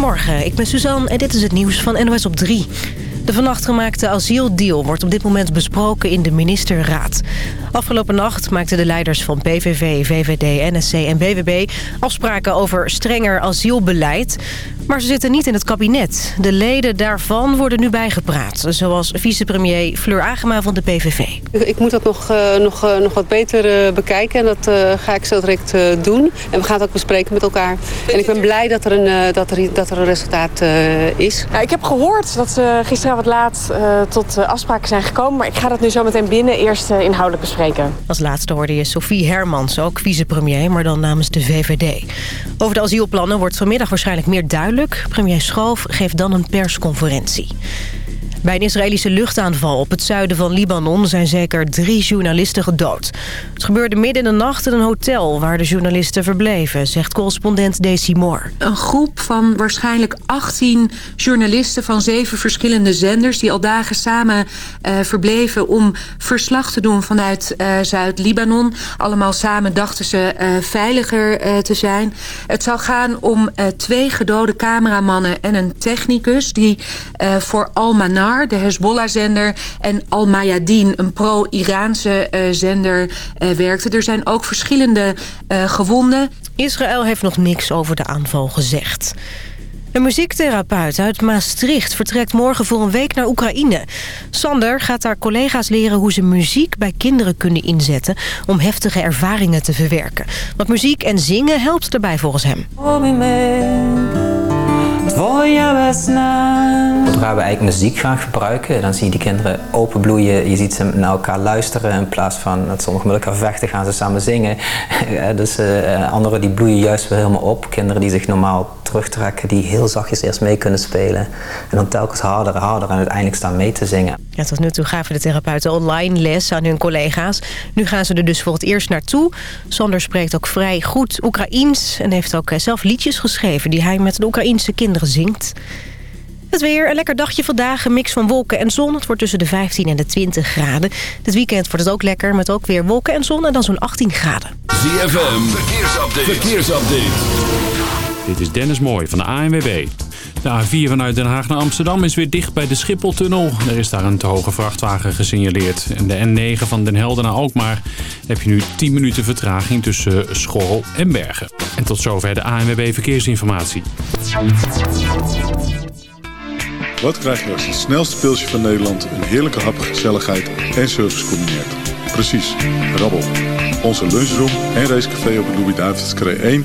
Goedemorgen, ik ben Suzanne en dit is het nieuws van NOS op 3. De vannacht gemaakte asieldeal wordt op dit moment besproken in de ministerraad. Afgelopen nacht maakten de leiders van PVV, VVD, NSC en BWB afspraken over strenger asielbeleid. Maar ze zitten niet in het kabinet. De leden daarvan worden nu bijgepraat. Zoals vicepremier Fleur Agema van de PVV. Ik moet dat nog, uh, nog, uh, nog wat beter uh, bekijken. En dat ga ik zo direct doen. En we gaan het ook bespreken met elkaar. En ik ben blij dat er een, dat er, dat er een resultaat is. Ja, ik heb gehoord dat ze gisteravond laat tot afspraken zijn gekomen. Maar ik ga dat nu zo meteen binnen eerst inhoudelijk bespreken. Als laatste hoorde je Sophie Hermans, ook vicepremier, maar dan namens de VVD. Over de asielplannen wordt vanmiddag waarschijnlijk meer duidelijk. Premier Schoof geeft dan een persconferentie. Bij een Israëlische luchtaanval op het zuiden van Libanon zijn zeker drie journalisten gedood. Het gebeurde midden in de nacht in een hotel waar de journalisten verbleven, zegt correspondent Daisy Moore. Een groep van waarschijnlijk 18 journalisten van zeven verschillende zenders die al dagen samen uh, verbleven om verslag te doen vanuit uh, Zuid-Libanon. Allemaal samen dachten ze uh, veiliger te zijn. Het zou gaan om twee gedode cameramannen en een technicus die voor Al-Manar de Hezbollah-zender... en Al Mayadin, een pro-Iraanse uh, zender, uh, werkte. Er zijn ook verschillende uh, gewonden. Israël heeft nog niks over de aanval gezegd. Een muziektherapeut uit Maastricht vertrekt morgen voor een week naar Oekraïne. Sander gaat daar collega's leren hoe ze muziek bij kinderen kunnen inzetten... om heftige ervaringen te verwerken. Want muziek en zingen helpt daarbij volgens hem. Zodra we eigenlijk muziek gaan gebruiken, dan zie je die kinderen openbloeien. Je ziet ze naar elkaar luisteren in plaats van dat sommigen met elkaar vechten, gaan ze samen zingen. dus uh, anderen die bloeien juist weer helemaal op. Kinderen die zich normaal terugtrekken, die heel zachtjes eerst mee kunnen spelen. En dan telkens harder en harder en uiteindelijk staan mee te zingen. Ja, tot nu toe gaven de therapeuten online les aan hun collega's. Nu gaan ze er dus voor het eerst naartoe. Sander spreekt ook vrij goed Oekraïens en heeft ook zelf liedjes geschreven die hij met de Oekraïense kinderen zingt. Het weer, een lekker dagje vandaag, een mix van wolken en zon. Het wordt tussen de 15 en de 20 graden. Dit weekend wordt het ook lekker, met ook weer wolken en zon en dan zo'n 18 graden. ZFM, verkeersupdate. verkeersupdate. Dit is Dennis Mooij van de ANWB. De A4 vanuit Den Haag naar Amsterdam is weer dicht bij de Schipholtunnel. Er is daar een te hoge vrachtwagen gesignaleerd. En de N9 van Den Helder naar Alkmaar heb je nu 10 minuten vertraging tussen Schorrel en Bergen. En tot zover de ANWB Verkeersinformatie. Wat krijg je als het snelste pilsje van Nederland een heerlijke hap, gezelligheid en service combineert? Precies, rabbel. Onze lunchroom en racecafé op de Louis-David's 1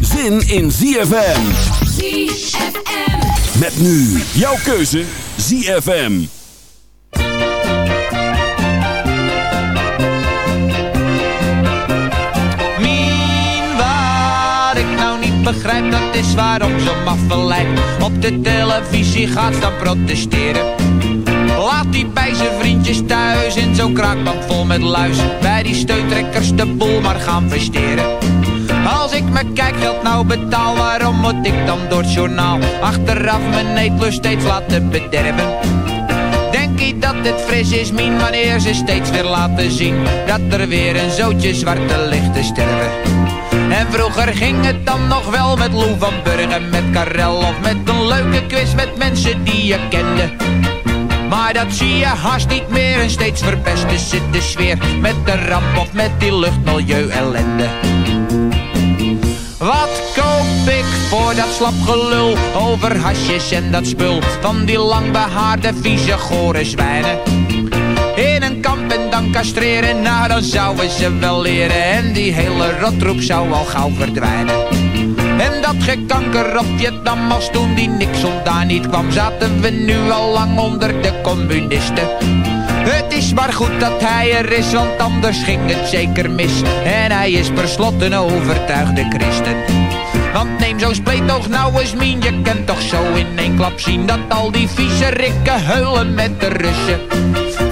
zin in ZFM. ZFM. Met nu jouw keuze ZFM. Mien, wat ik nou niet begrijp, dat is waarom zo'n maffe op de televisie gaat staan protesteren. Laat die bij zijn vriendjes thuis in zo'n kraakband vol met luis. Bij die steuntrekkers de boel maar gaan versteren. Als ik mijn kijkgeld nou betaal, waarom moet ik dan door het journaal achteraf mijn eetlust steeds laten bederven? Denk je dat het fris is, min wanneer ze steeds weer laten zien dat er weer een zootje zwarte lichten sterven? En vroeger ging het dan nog wel met Lou van Burgen, met Karel of met een leuke quiz met mensen die je kende. Maar dat zie je haast niet meer en steeds verpesten ze de sfeer met de ramp of met die luchtmilieu ellende. Wat koop ik voor dat slap gelul over hasjes en dat spul van die langbehaarde vieze gore zwijnen? In een kamp en dan castreren, nou dan zouden ze wel leren en die hele rotroep zou al gauw verdwijnen. En dat gekanker op Vietnam als toen die Nixon daar niet kwam Zaten we nu al lang onder de communisten Het is maar goed dat hij er is, want anders ging het zeker mis En hij is per slot een overtuigde christen Want neem zo'n spleetoog nou eens mien, je kunt toch zo in één klap zien dat al die vieze rikken huilen met de Russen.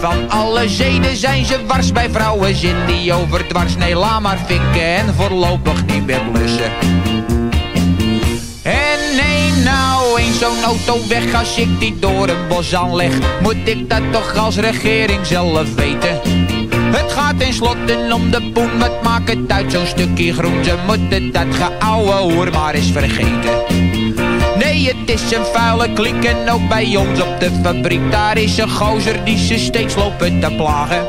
Van alle zeden zijn ze wars bij vrouwen, zit die overdwars. Nee, laat maar fikken en voorlopig niet meer blussen. Nou eens zo'n auto weg als ik die door een bos aanleg. Moet ik dat toch als regering zelf weten? Het gaat tenslotte om de poen, wat maakt het uit zo'n stukje groen? Ze moeten dat geouwe hoer maar eens vergeten. Nee, het is een vuile klik en ook bij ons op de fabriek. Daar is een gozer die ze steeds lopen te plagen.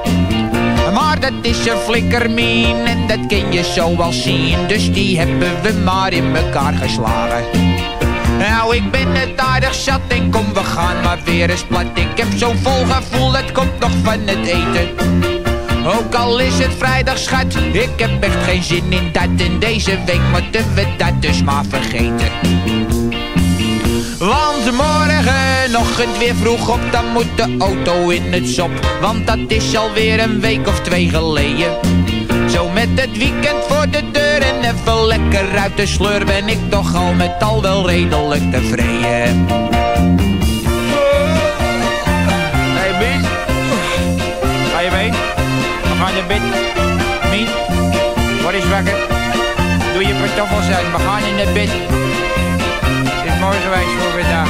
Maar dat is een flikkermien en dat kun je zo wel zien. Dus die hebben we maar in elkaar geslagen. Nou, ik ben het aardig zat en kom, we gaan maar weer eens plat. Ik heb zo'n vol gevoel, het komt nog van het eten. Ook al is het vrijdag, schat, ik heb echt geen zin in dat. En deze week moeten we dat dus maar vergeten. Want morgen nog een weer vroeg op, dan moet de auto in het sop. Want dat is alweer een week of twee geleden. Met het weekend voor de deur en even lekker uit de sleur ben ik toch al met al wel redelijk tevreden. Hey Bies, ga je mee? We gaan naar bed. Mien, wat is wakker? Doe je pantoffels uit, we gaan in het bed. Het is mooi geweest voor vandaag.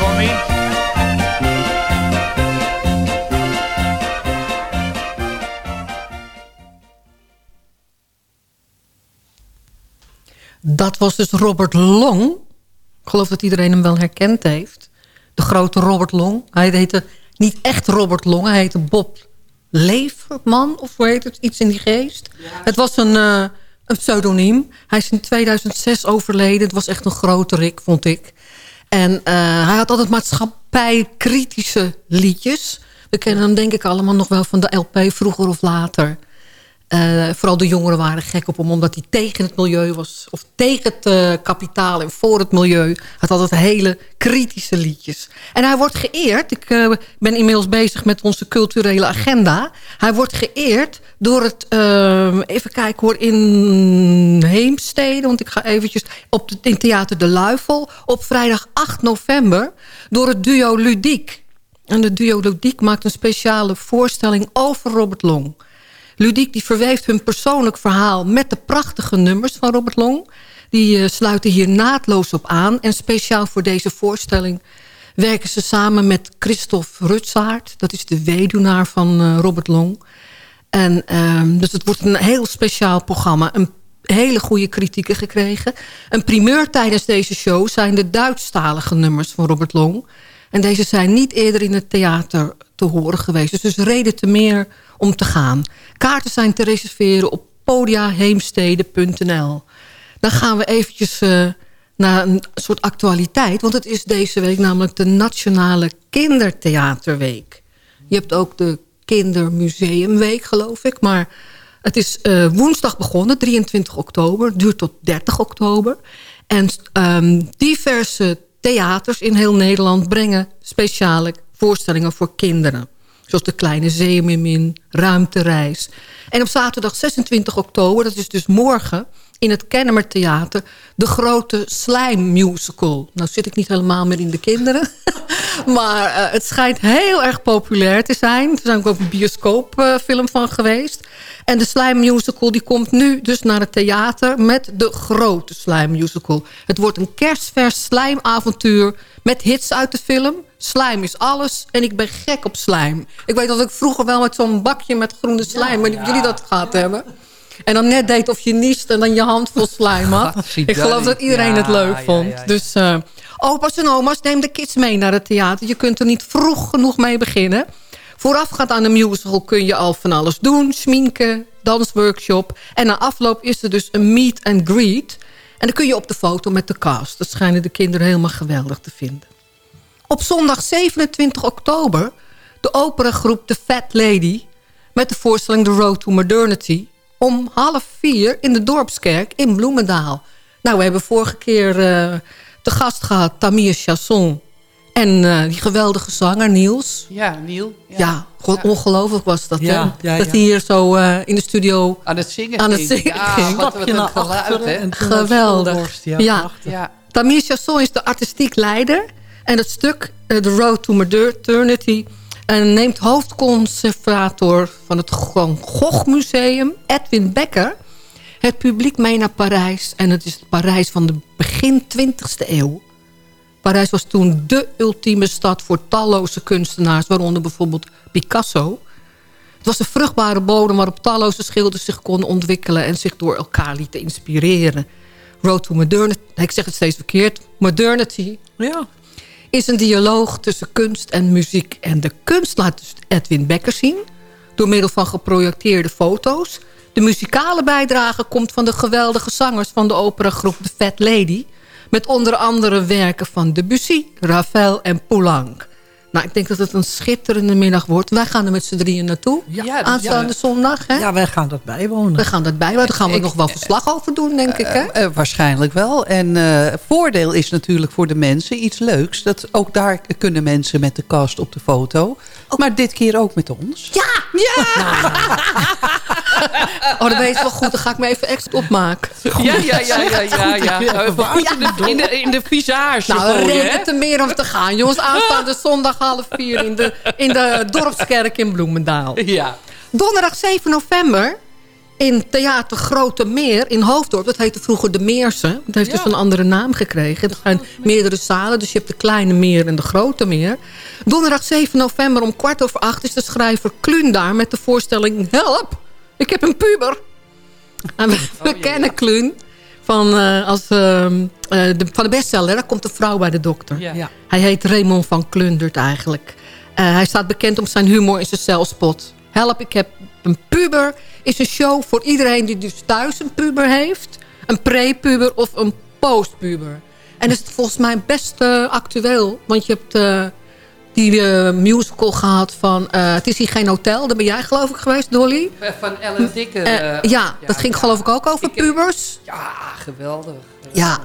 Kom Mien. Dat was dus Robert Long. Ik geloof dat iedereen hem wel herkend heeft. De grote Robert Long. Hij heette niet echt Robert Long. Hij heette Bob Leverman. Of hoe heet het? Iets in die geest. Het was een, eh, een pseudoniem. Hij is in 2006 overleden. Het was echt een grote rik, vond ik. En eh, hij had altijd maatschappij-kritische liedjes. We kennen hem denk ik allemaal nog wel van de LP vroeger of later. Eh, vooral de jongeren waren gek op hem, omdat hij tegen het milieu was. Of tegen het uh, kapitaal en voor het milieu. Hij had altijd hele kritische liedjes. En hij wordt geëerd. Ik uh, ben inmiddels bezig met onze culturele agenda. Hij wordt geëerd door het... even kijken hoor, in Heemstede. Want ik ga eventjes op in Theater De Luifel. Op vrijdag 8 november. Door het duo Ludiek. En de duo Ludiek maakt een speciale voorstelling over Robert Long... Ludiek die verweeft hun persoonlijk verhaal met de prachtige nummers van Robert Long. Die uh, sluiten hier naadloos op aan. En speciaal voor deze voorstelling werken ze samen met Christophe Rutsaert. Dat is de weduwnaar van uh, Robert Long. En, uh, dus het wordt een heel speciaal programma. Een hele goede kritieken gekregen. Een primeur tijdens deze show zijn de Duitsstalige nummers van Robert Long. En deze zijn niet eerder in het theater te horen geweest. Dus, dus reden te meer om te gaan. Kaarten zijn te reserveren op podiaheemstede.nl. Dan gaan we eventjes uh, naar een soort actualiteit. Want het is deze week namelijk de Nationale Kindertheaterweek. Je hebt ook de Kindermuseumweek, geloof ik. Maar het is uh, woensdag begonnen, 23 oktober. duurt tot 30 oktober. En um, diverse theaters in heel Nederland brengen speciale voorstellingen voor kinderen. Zoals De Kleine Zeemermin, Ruimtereis. En op zaterdag 26 oktober, dat is dus morgen... in het Kennemer Theater, de grote Slime Musical. Nou zit ik niet helemaal meer in de kinderen. maar uh, het schijnt heel erg populair te zijn. Er zijn ook een bioscoopfilm uh, van geweest. En de Slime Musical die komt nu dus naar het theater... met de grote Slime Musical. Het wordt een kerstvers slijmavontuur met hits uit de film... Slijm is alles en ik ben gek op slijm. Ik weet dat ik vroeger wel met zo'n bakje met groene slijm... maar ja. jullie dat gehad hebben. En dan net deed of je niest en dan je hand vol slijm had. Ik geloof dat iedereen het leuk vond. Dus uh, opa's en oma's, neem de kids mee naar het theater. Je kunt er niet vroeg genoeg mee beginnen. Voorafgaand aan de musical kun je al van alles doen. Schminken, dansworkshop. En na afloop is er dus een meet and greet. En dan kun je op de foto met de cast. Dat schijnen de kinderen helemaal geweldig te vinden. Op zondag 27 oktober de operagroep The Fat Lady... met de voorstelling The Road to Modernity... om half vier in de Dorpskerk in Bloemendaal. Nou, we hebben vorige keer uh, te gast gehad Tamir Chasson... En eh, die geweldige zanger Niels. Ja, Niel. Ja, God, ongelooflijk was dat. Ja, hè? ja, dat ja. hij hier zo eh, in de studio Aan het zingen aan het ging. zingen Ja, ging. wat, wat een geluid, hè? Geweldig. Ja. Ja. Tamir Chasson is de artistiek leider. En het stuk eh, The Road to Modernity... En neemt hoofdconservator van het Van Gogh Museum, Edwin Becker... het publiek mee naar Parijs. En het is het Parijs van de begin 20e eeuw. Parijs was toen dé ultieme stad voor talloze kunstenaars... waaronder bijvoorbeeld Picasso. Het was een vruchtbare bodem waarop talloze schilders zich konden ontwikkelen... en zich door elkaar lieten inspireren. Road to Modernity, ik zeg het steeds verkeerd, Modernity... Ja. Is een dialoog tussen kunst en muziek. En de kunst laat dus Edwin Becker zien... door middel van geprojecteerde foto's. De muzikale bijdrage komt van de geweldige zangers... van de operagroep The Fat Lady... met onder andere werken van Debussy, Ravel en Poulenc. Nou, ik denk dat het een schitterende middag wordt. Wij gaan er met z'n drieën naartoe. Ja, Aanstaande zondag, hè? Ja, wij gaan dat bijwonen. We gaan dat bijwonen. Daar gaan we Ik- nog wel verslag over doen, denk ik, hè? Eh, eh, waarschijnlijk wel. En eh, voordeel is natuurlijk voor de mensen iets leuks. Dat ook daar kunnen mensen met de kast op de foto. Maar dit keer ook met ons. Ja! Oh, dat weet je wel goed. Dan ga ik me even extra opmaken. Ja, ja, ja, ja, ja. ja. In de, in de, in de visage Nou, reden te meer om te gaan. Jongens, aanstaande zondag half vier in de, in de Dorpskerk in Bloemendaal. Ja. Donderdag 7 november in Theater Grote Meer in Hoofddorp. Dat heette vroeger de Meerse. Dat heeft dus een andere naam gekregen. Er zijn meerdere zalen, dus je hebt de Kleine Meer en de Grote Meer. Donderdag 7 november om kwart over acht is de schrijver Kluun daar... met de voorstelling Help, ik heb een puber. En we, we kennen Kluun van, eh, als, ehm, eh, de, van de bestseller. Daar komt de vrouw bij de dokter. Ja. Hij heet Raymond van Klundert eigenlijk. Eh, hij staat bekend om zijn humor en zijn zelfspot. Help, ik heb een puber. Is een show voor iedereen die dus thuis een puber heeft. Een pre-puber of een post-puber. En is het volgens mij best eh, actueel. Want je hebt eh, die eh, musical gehad van... het is hier geen hotel. Daar ben jij geloof ik geweest, Dolly. Van Ellen Dikke. Eh, ja, dat ging geloof ik ook over pubers. Ja, geweldig. Ja.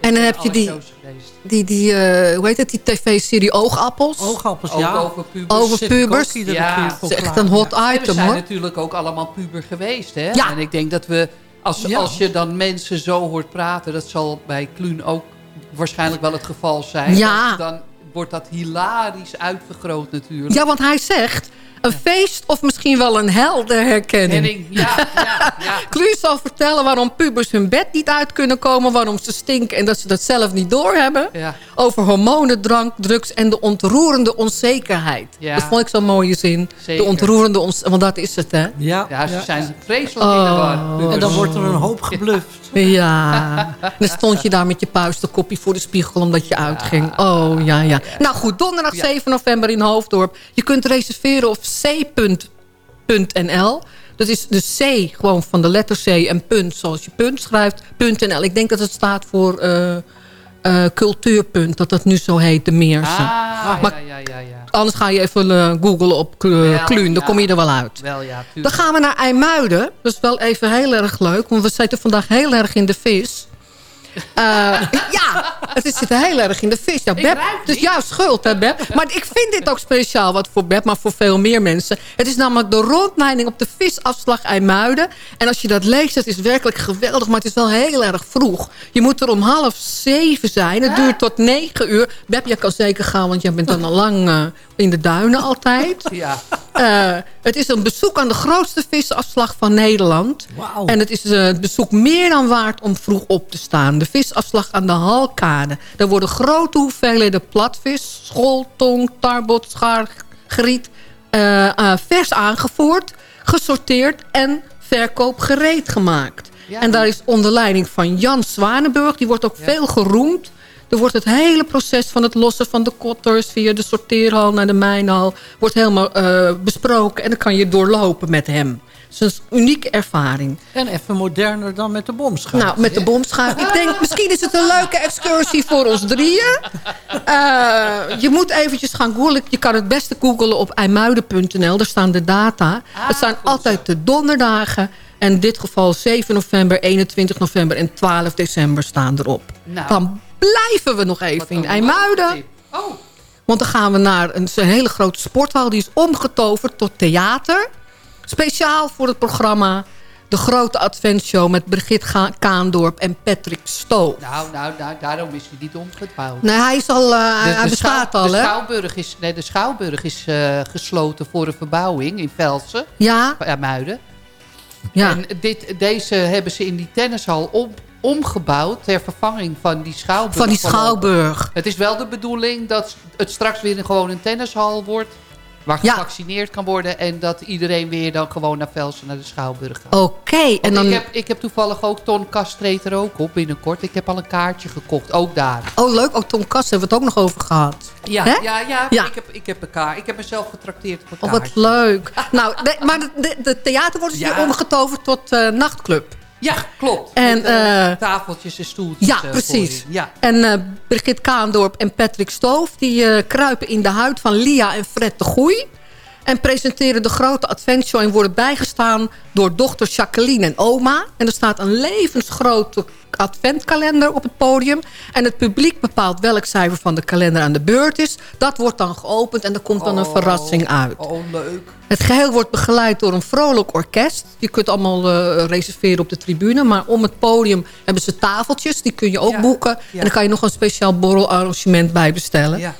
En dan heb je die, shows geweest. die, die eh, hoe heet het, die tv-serie Oogappels. Oogappels, Ook ja. over pubers. Over pubers. Ja. voor is echt een hot En we item zijn hoor. natuurlijk ook allemaal puber geweest, hè? Ja. En ik denk dat we, als, Ja. als je dan mensen zo hoort praten... dat zal bij Kluun ook waarschijnlijk wel het geval zijn. Ja. Dan wordt dat hilarisch uitvergroot natuurlijk. Ja, want hij zegt... Een feest of misschien wel een heldenherkenning. Henning, ja, ja, ja. Zal vertellen waarom pubers hun bed niet uit kunnen komen... waarom ze stinken en dat ze dat zelf niet doorhebben. Ja. Over hormonen, drank, drugs en de ontroerende onzekerheid. Ja. Dat vond ik zo'n mooie zin. Zeker. De ontroerende onzekerheid, want dat is het, hè? Ja, Ja, ze ja. zijn vreselijk in de war. En dan wordt er een hoop gebluft. Ja, en dan stond je daar met je puisterkopje voor de spiegel omdat je uitging. Oh, ja, ja. Nou goed, donderdag 7 november in Hoofddorp. Je kunt reserveren op c.nl. Dat is de C, gewoon van de letter C en punt, zoals je punt schrijft, .nl. Ik denk dat het staat voor eh, eh, cultuurpunt, dat dat nu zo heet, de Meersen. Ah, Maar- ja, ja, ja, ja. Anders ga je even eh, googlen op uh, Wel, Kluun, dan ja. kom je er wel uit. Wel, ja, Dan gaan we naar IJmuiden. Dat is wel even heel erg leuk. Want we zitten vandaag heel erg in de vis. Eh, ja, het is- zit heel erg in de vis. Ja, Beb, ruik het is niet. jouw schuld, hè, Beb? Maar ik vind dit ook speciaal wat voor Beb, maar voor veel meer mensen. Het is namelijk de rondleiding op de visafslag IJmuiden. En als je dat leest, het is werkelijk geweldig. Maar het is wel heel erg vroeg. Je moet er om half zeven zijn. Het duurt tot negen uur. Beb, jij kan zeker gaan, want jij bent dan al lang eh, in de duinen altijd. Ja. Eh, het is een bezoek aan de grootste visafslag van Nederland. Wauw. En het is eh, het bezoek meer dan waard om vroeg op te staan. De visafslag aan de Halkade. Daar worden grote hoeveelheden platvis, school, tong, tarbot, schaar, griet... eh, eh, vers aangevoerd, gesorteerd en verkoop gereed gemaakt. Ja. En daar is onder leiding van Jan Zwanenburg. Die wordt ook veel geroemd. Er wordt het hele proces van het lossen van de kotters... via de sorteerhal naar de mijnhal... wordt helemaal eh, besproken. En dan kan je doorlopen met hem. Het is een unieke ervaring. En even moderner dan met de bomschuit. Nou, met de bomschuif. Ik denk, misschien is het een leuke excursie voor ons drieën. Eh, je moet eventjes gaan googlen. Je kan het beste googlen op IJmuiden.nl. Daar staan de data. het zijn altijd de donderdagen. En in dit geval 7 november, 21 november en 12 december staan erop. Nou. Blijven we nog even in IJmuiden. Oh, Want dan gaan we naar een, een hele grote sporthal. Die is omgetoverd tot theater. Speciaal voor het programma De Grote Adventshow... met Brigitte Ga- Kaandorp en Patrick Stoof. Nou, nou, nou, daarom is hij niet omgebouwd. Nee, hij, is al, eh, hij bestaat schouw- al, de hè? Schouwburg is, nee, de Schouwburg is eh, gesloten voor een verbouwing in Velsen. Ja. Ja, Muiden. Ja. En dit, deze hebben ze in die tennishal om, omgebouwd... ter vervanging van die Schouwburg. Van die Schouwburg. Het is wel de bedoeling dat het straks weer gewoon een tennishal wordt... waar Ja. gevaccineerd kan worden... en dat iedereen weer dan gewoon naar Velsen, naar de Schouwburg gaat. Oké. En dan... ik, heb, ik heb toevallig ook Ton Kast treedt er ook op binnenkort. Ik heb al een kaartje gekocht, ook daar. Oh, leuk. Ook Tom Kass hebben we het ook nog over gehad. Ja, ja, ja, Ja. Ik, heb, ik heb een kaart. Ik heb mezelf getrakteerd op een Oh, wat leuk. nou, de, maar de, de, de theater wordt dus Ja. weer omgetoverd tot eh, nachtclub. Ja, klopt. En, Met, eh, eh, tafeltjes en stoeltjes. Ja, eh, precies. Ja. En Brigitte Kaandorp en Patrick Stoof... die kruipen in de huid van Lia en Fred de Goei... en presenteren de grote adventshow... en worden bijgestaan door dochter Jacqueline en oma. En er staat een levensgrote adventkalender op het podium. En het publiek bepaalt welk cijfer van de kalender aan de beurt is. Dat wordt dan geopend en er komt dan een verrassing uit. Oh, leuk. Het geheel wordt begeleid door een vrolijk orkest. Je kunt allemaal eh, reserveren op de tribune. Maar om het podium hebben ze tafeltjes. Die kun je ook Ja, boeken. ja. En dan kan je nog een speciaal borrelarrangement bij bestellen. Ja.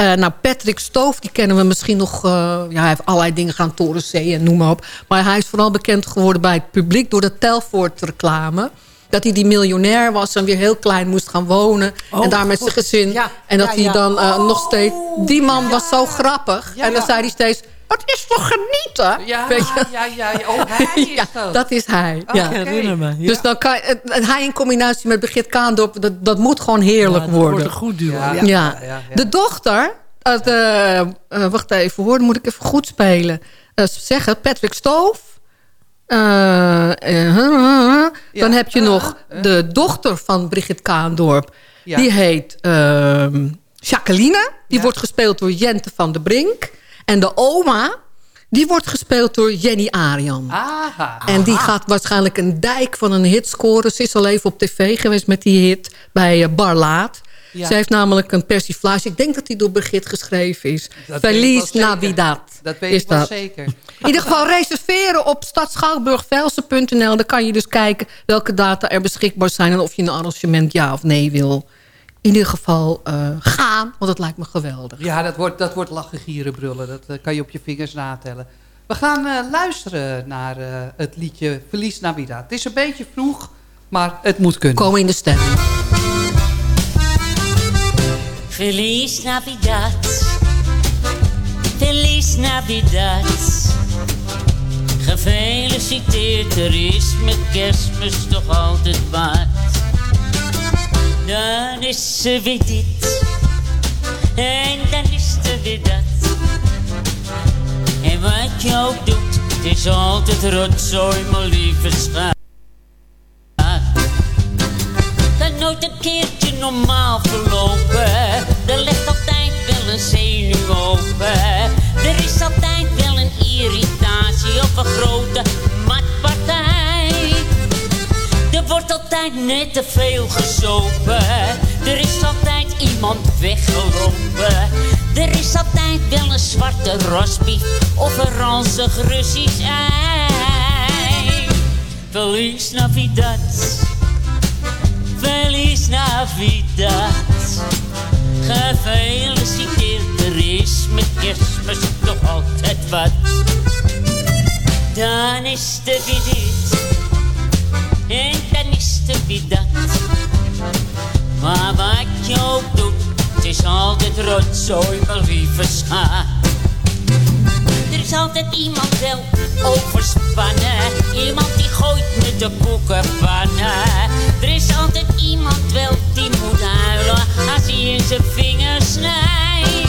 Eh, nou, Patrick Stoof, die kennen we misschien nog... eh, ja, hij heeft allerlei dingen gedaan, Torenzee en noem maar op. Maar hij is vooral bekend geworden bij het publiek... door de Telfort-reclame. Dat hij die miljonair was en weer heel klein moest gaan wonen. Oh, en daar met zijn gezin. Ja, en dat ja, hij ja. dan eh, nog steeds... Die man was zo grappig. En dan zei hij steeds... Het is toch genieten? Ja, Weet je? ja, ja, ja. Oh, hij is ja, dat. dat is hij. Oh, ja. Herinner me. Ja. Dus dan kan hij in combinatie met Brigitte Kaandorp... dat, dat moet gewoon heerlijk Ja, dat worden. wordt een goed duo. Ja. Ja. Ja. ja, ja. De dochter... eh, eh, wacht even hoor, moet ik even goed spelen. Eh, zeggen, Patrick Stoof. Dan Ja. heb je nog de dochter van Brigitte Kaandorp. Ja. Die heet ehm, Jacqueline. Die Ja. wordt gespeeld door Jente van der Brink. En de oma, die wordt gespeeld door Jenny Arian. Aha. En die gaat waarschijnlijk een dijk van een hit scoren. Ze is al even op tv geweest met die hit bij eh, Bar Laat. Ja. Ze heeft namelijk een persiflage. Ik denk dat die door Brigitte geschreven is. Dat Feliz. Navidad. Dat weet is ik wel dat. zeker. In ieder geval reserveren op stadschouwburgvelsen.nl. Dan kan je dus kijken welke data er beschikbaar zijn... en of je een arrangement ja of nee wil. In ieder geval eh, gaan, want dat lijkt me geweldig. Ja, dat wordt, dat wordt lachen, gieren, brullen. Dat eh, kan je op je vingers natellen. We gaan eh, luisteren naar eh, het liedje Verlies Navidad. Het is een beetje vroeg, maar het moet kunnen. Komen in de stemming. Feliz Navidad. Feliz Navidad. Gefeliciteerd, er is met kerstmis toch altijd wat. Dan is er weer dit. En dan is er weer dat. En wat je ook doet, het is altijd rotzooi, mijn lieve schat. kan nooit een keertje normaal verlopen. Er ligt altijd wel een zenuw open. Er is altijd wel een irritatie of een grote wordt altijd net te veel gezopen. Er is altijd iemand weggelopen. Er is altijd wel een zwarte rosbief of een ranzig Russisch ei. Feliz Navidad. Feliz Navidad. Gefeliciteerd, er is met kerstmis toch altijd wat. Dan is weer dit. En dan is er dat. Maar wat je ook doet, het is altijd rotzooi, mijn lieve. Er is altijd iemand wel overspannen. Iemand die gooit met de koekenpannen. Er is altijd iemand wel die moet huilen als hij in zijn vingers snijdt.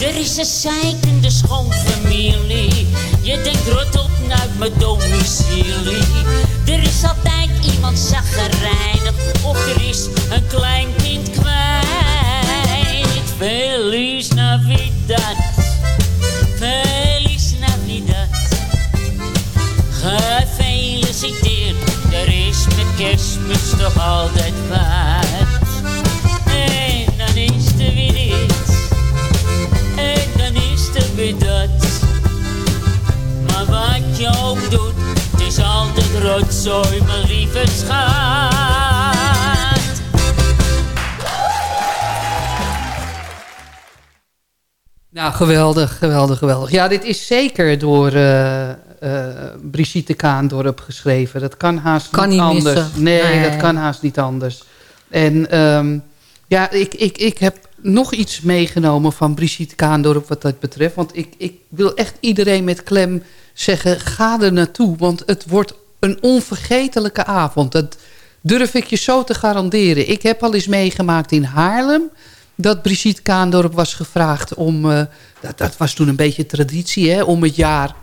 Er is een zeikende schoonfamilie. Je denkt rot op naar mijn domicilie. Er is altijd iemand zaggerijnig of er is een klein kind kwijt. Feliz Navidad, nou Feliz Navidad. Nou Gefeliciteerd, er is met kerstmis toch altijd wat. En dan is er weer dit, en dan is er weer dat. Maar wat je ook doet is altijd rotzooi, mijn lieve schat. Nou, geweldig, geweldig, geweldig. Ja, dit is zeker door uh, Brigitte Kaandorp geschreven. Dat kan haast kan niet, anders. Missen. Nee, dat kan haast niet anders. En ehm, ja, ik, ik, ik heb nog iets meegenomen van Brigitte Kaandorp wat dat betreft. Want ik, ik wil echt iedereen met klem zeggen, ga er naartoe. Want het wordt een onvergetelijke avond. Dat durf ik je zo te garanderen. Ik heb al eens meegemaakt in Haarlem dat Brigitte Kaandorp was gevraagd om... Uh, dat, dat, was toen een beetje traditie, hè, om het jaar...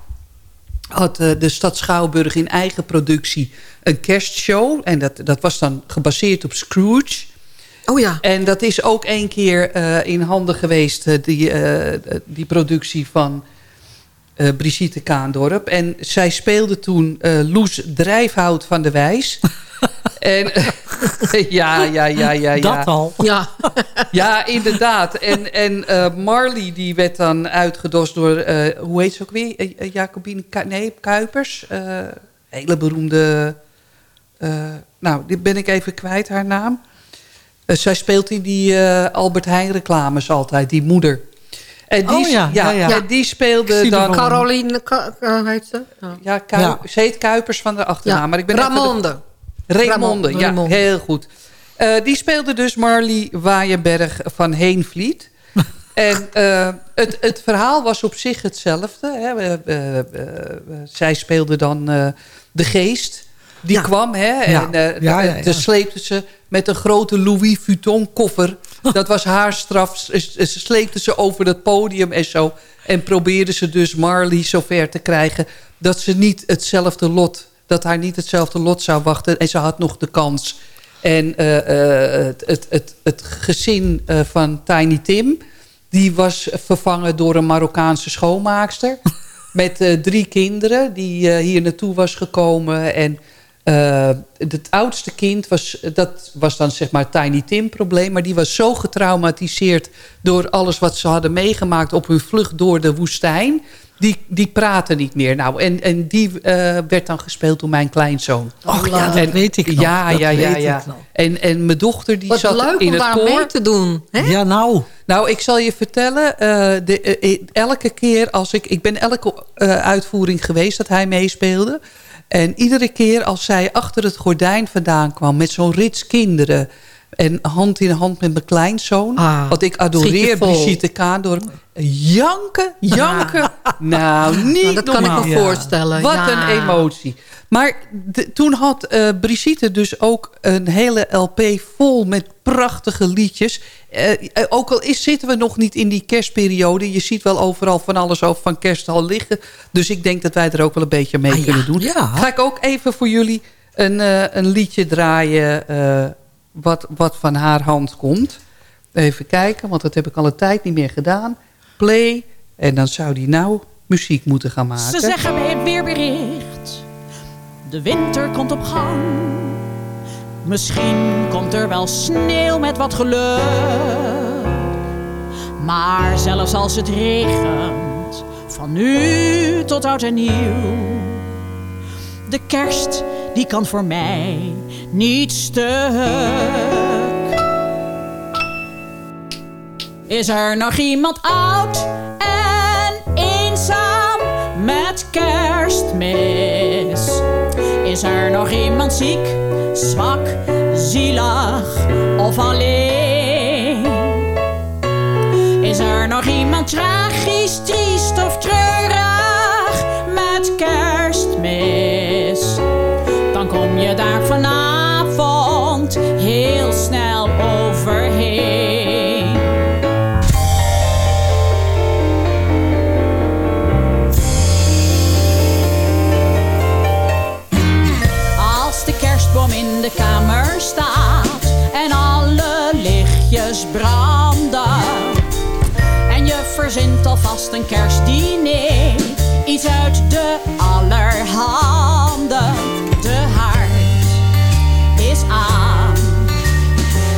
had uh, de stad Schouwburg in eigen productie een kerstshow. En dat, dat was dan gebaseerd op Scrooge. Oh ja. En dat is ook één keer uh, in handen geweest, die, die productie van Brigitte Kaandorp. En zij speelde toen Loes Drijfhout van de Wijs... En ja, ja, ja, ja, ja. Dat al. Ja, ja inderdaad. En, en uh, Marley die werd dan uitgedost door, uh, hoe heet ze ook weer? Uh, Jacobine, Ku nee, Kuipers. hele beroemde, nou, die ben ik even kwijt, haar naam. zij speelt in die Albert Heijn reclames altijd, die moeder. En die, oh ja, ja, ja. ja die speelde dan... Caroline, hoe heet ze? Ja, ja, Kuip, ja. ze heet Kuipers van de achternaam. Maar ik ben Ramonde. Raymonde, ja, heel goed. Uh, die speelde dus Marley Waaienberg van Heenvliet. en uh, het, het verhaal was op zich hetzelfde. Hè. Uh, zij speelde dan de geest. Die ja. kwam, hè. Ja. En ja, ja, ja. sleepte ze met een grote Louis Vuitton koffer. Dat was haar straf. Ze sleepte ze over dat podium en zo. En probeerde ze dus Marley zover te krijgen... dat ze niet hetzelfde lot dat haar niet hetzelfde lot zou wachten. En ze had nog de kans. En uh, uh, het, het, het, het, gezin uh, van Tiny Tim... die was vervangen door een Marokkaanse schoonmaakster... met drie kinderen die hier naartoe was gekomen. En het oudste kind, was, dat was dan zeg maar Tiny Tim probleem... maar die was zo getraumatiseerd door alles wat ze hadden meegemaakt... op hun vlucht door de woestijn die, die praten niet meer. Nou, en, en die uh, werd dan gespeeld door mijn kleinzoon. Och ja, dat en, weet ik nog. Ja, dat ja, ja. En, en mijn dochter die Wat zat leuk in om het daar koor. mee te doen. Hè? Ja, nou. Nou, ik zal je vertellen. Uh, de, uh, elke keer als ik... Ik ben elke uitvoering geweest dat hij meespeelde. En iedere keer als zij achter het gordijn vandaan kwam... met zo'n rits kinderen... En hand in hand met mijn kleinzoon. Ah, wat ik adoreer, Brigitte Kaandorp. Janken, janken. Nou, niet nou, Dat normaal. kan ik me ja. voorstellen. Wat ja. een emotie. Maar de, toen had uh, Brigitte dus ook een hele LP vol met prachtige liedjes. Uh, ook al is, zitten we nog niet in die kerstperiode. Je ziet wel overal van alles over van kerst al liggen. Dus ik denk dat wij er ook wel een beetje mee ah, kunnen ja, doen. Ja. Ga ik ook even voor jullie een, uh, een liedje draaien... Wat, wat van haar hand komt. Even kijken, want dat heb ik al een tijd niet meer gedaan. Play. En dan zou die nou muziek moeten gaan maken. Ze zeggen bij het weerbericht. De winter komt op gang. Misschien komt er wel sneeuw met wat geluk. Maar zelfs als het regent. Van nu tot oud en nieuw. De kerst, die kan voor mij niet stuk. Is er nog iemand oud en eenzaam met kerstmis? Is er nog iemand ziek, zwak, zielig of alleen? Is er nog iemand tragisch, triest of treurig verzint alvast een kerstdiner, iets uit de allerhande. De haard is aan,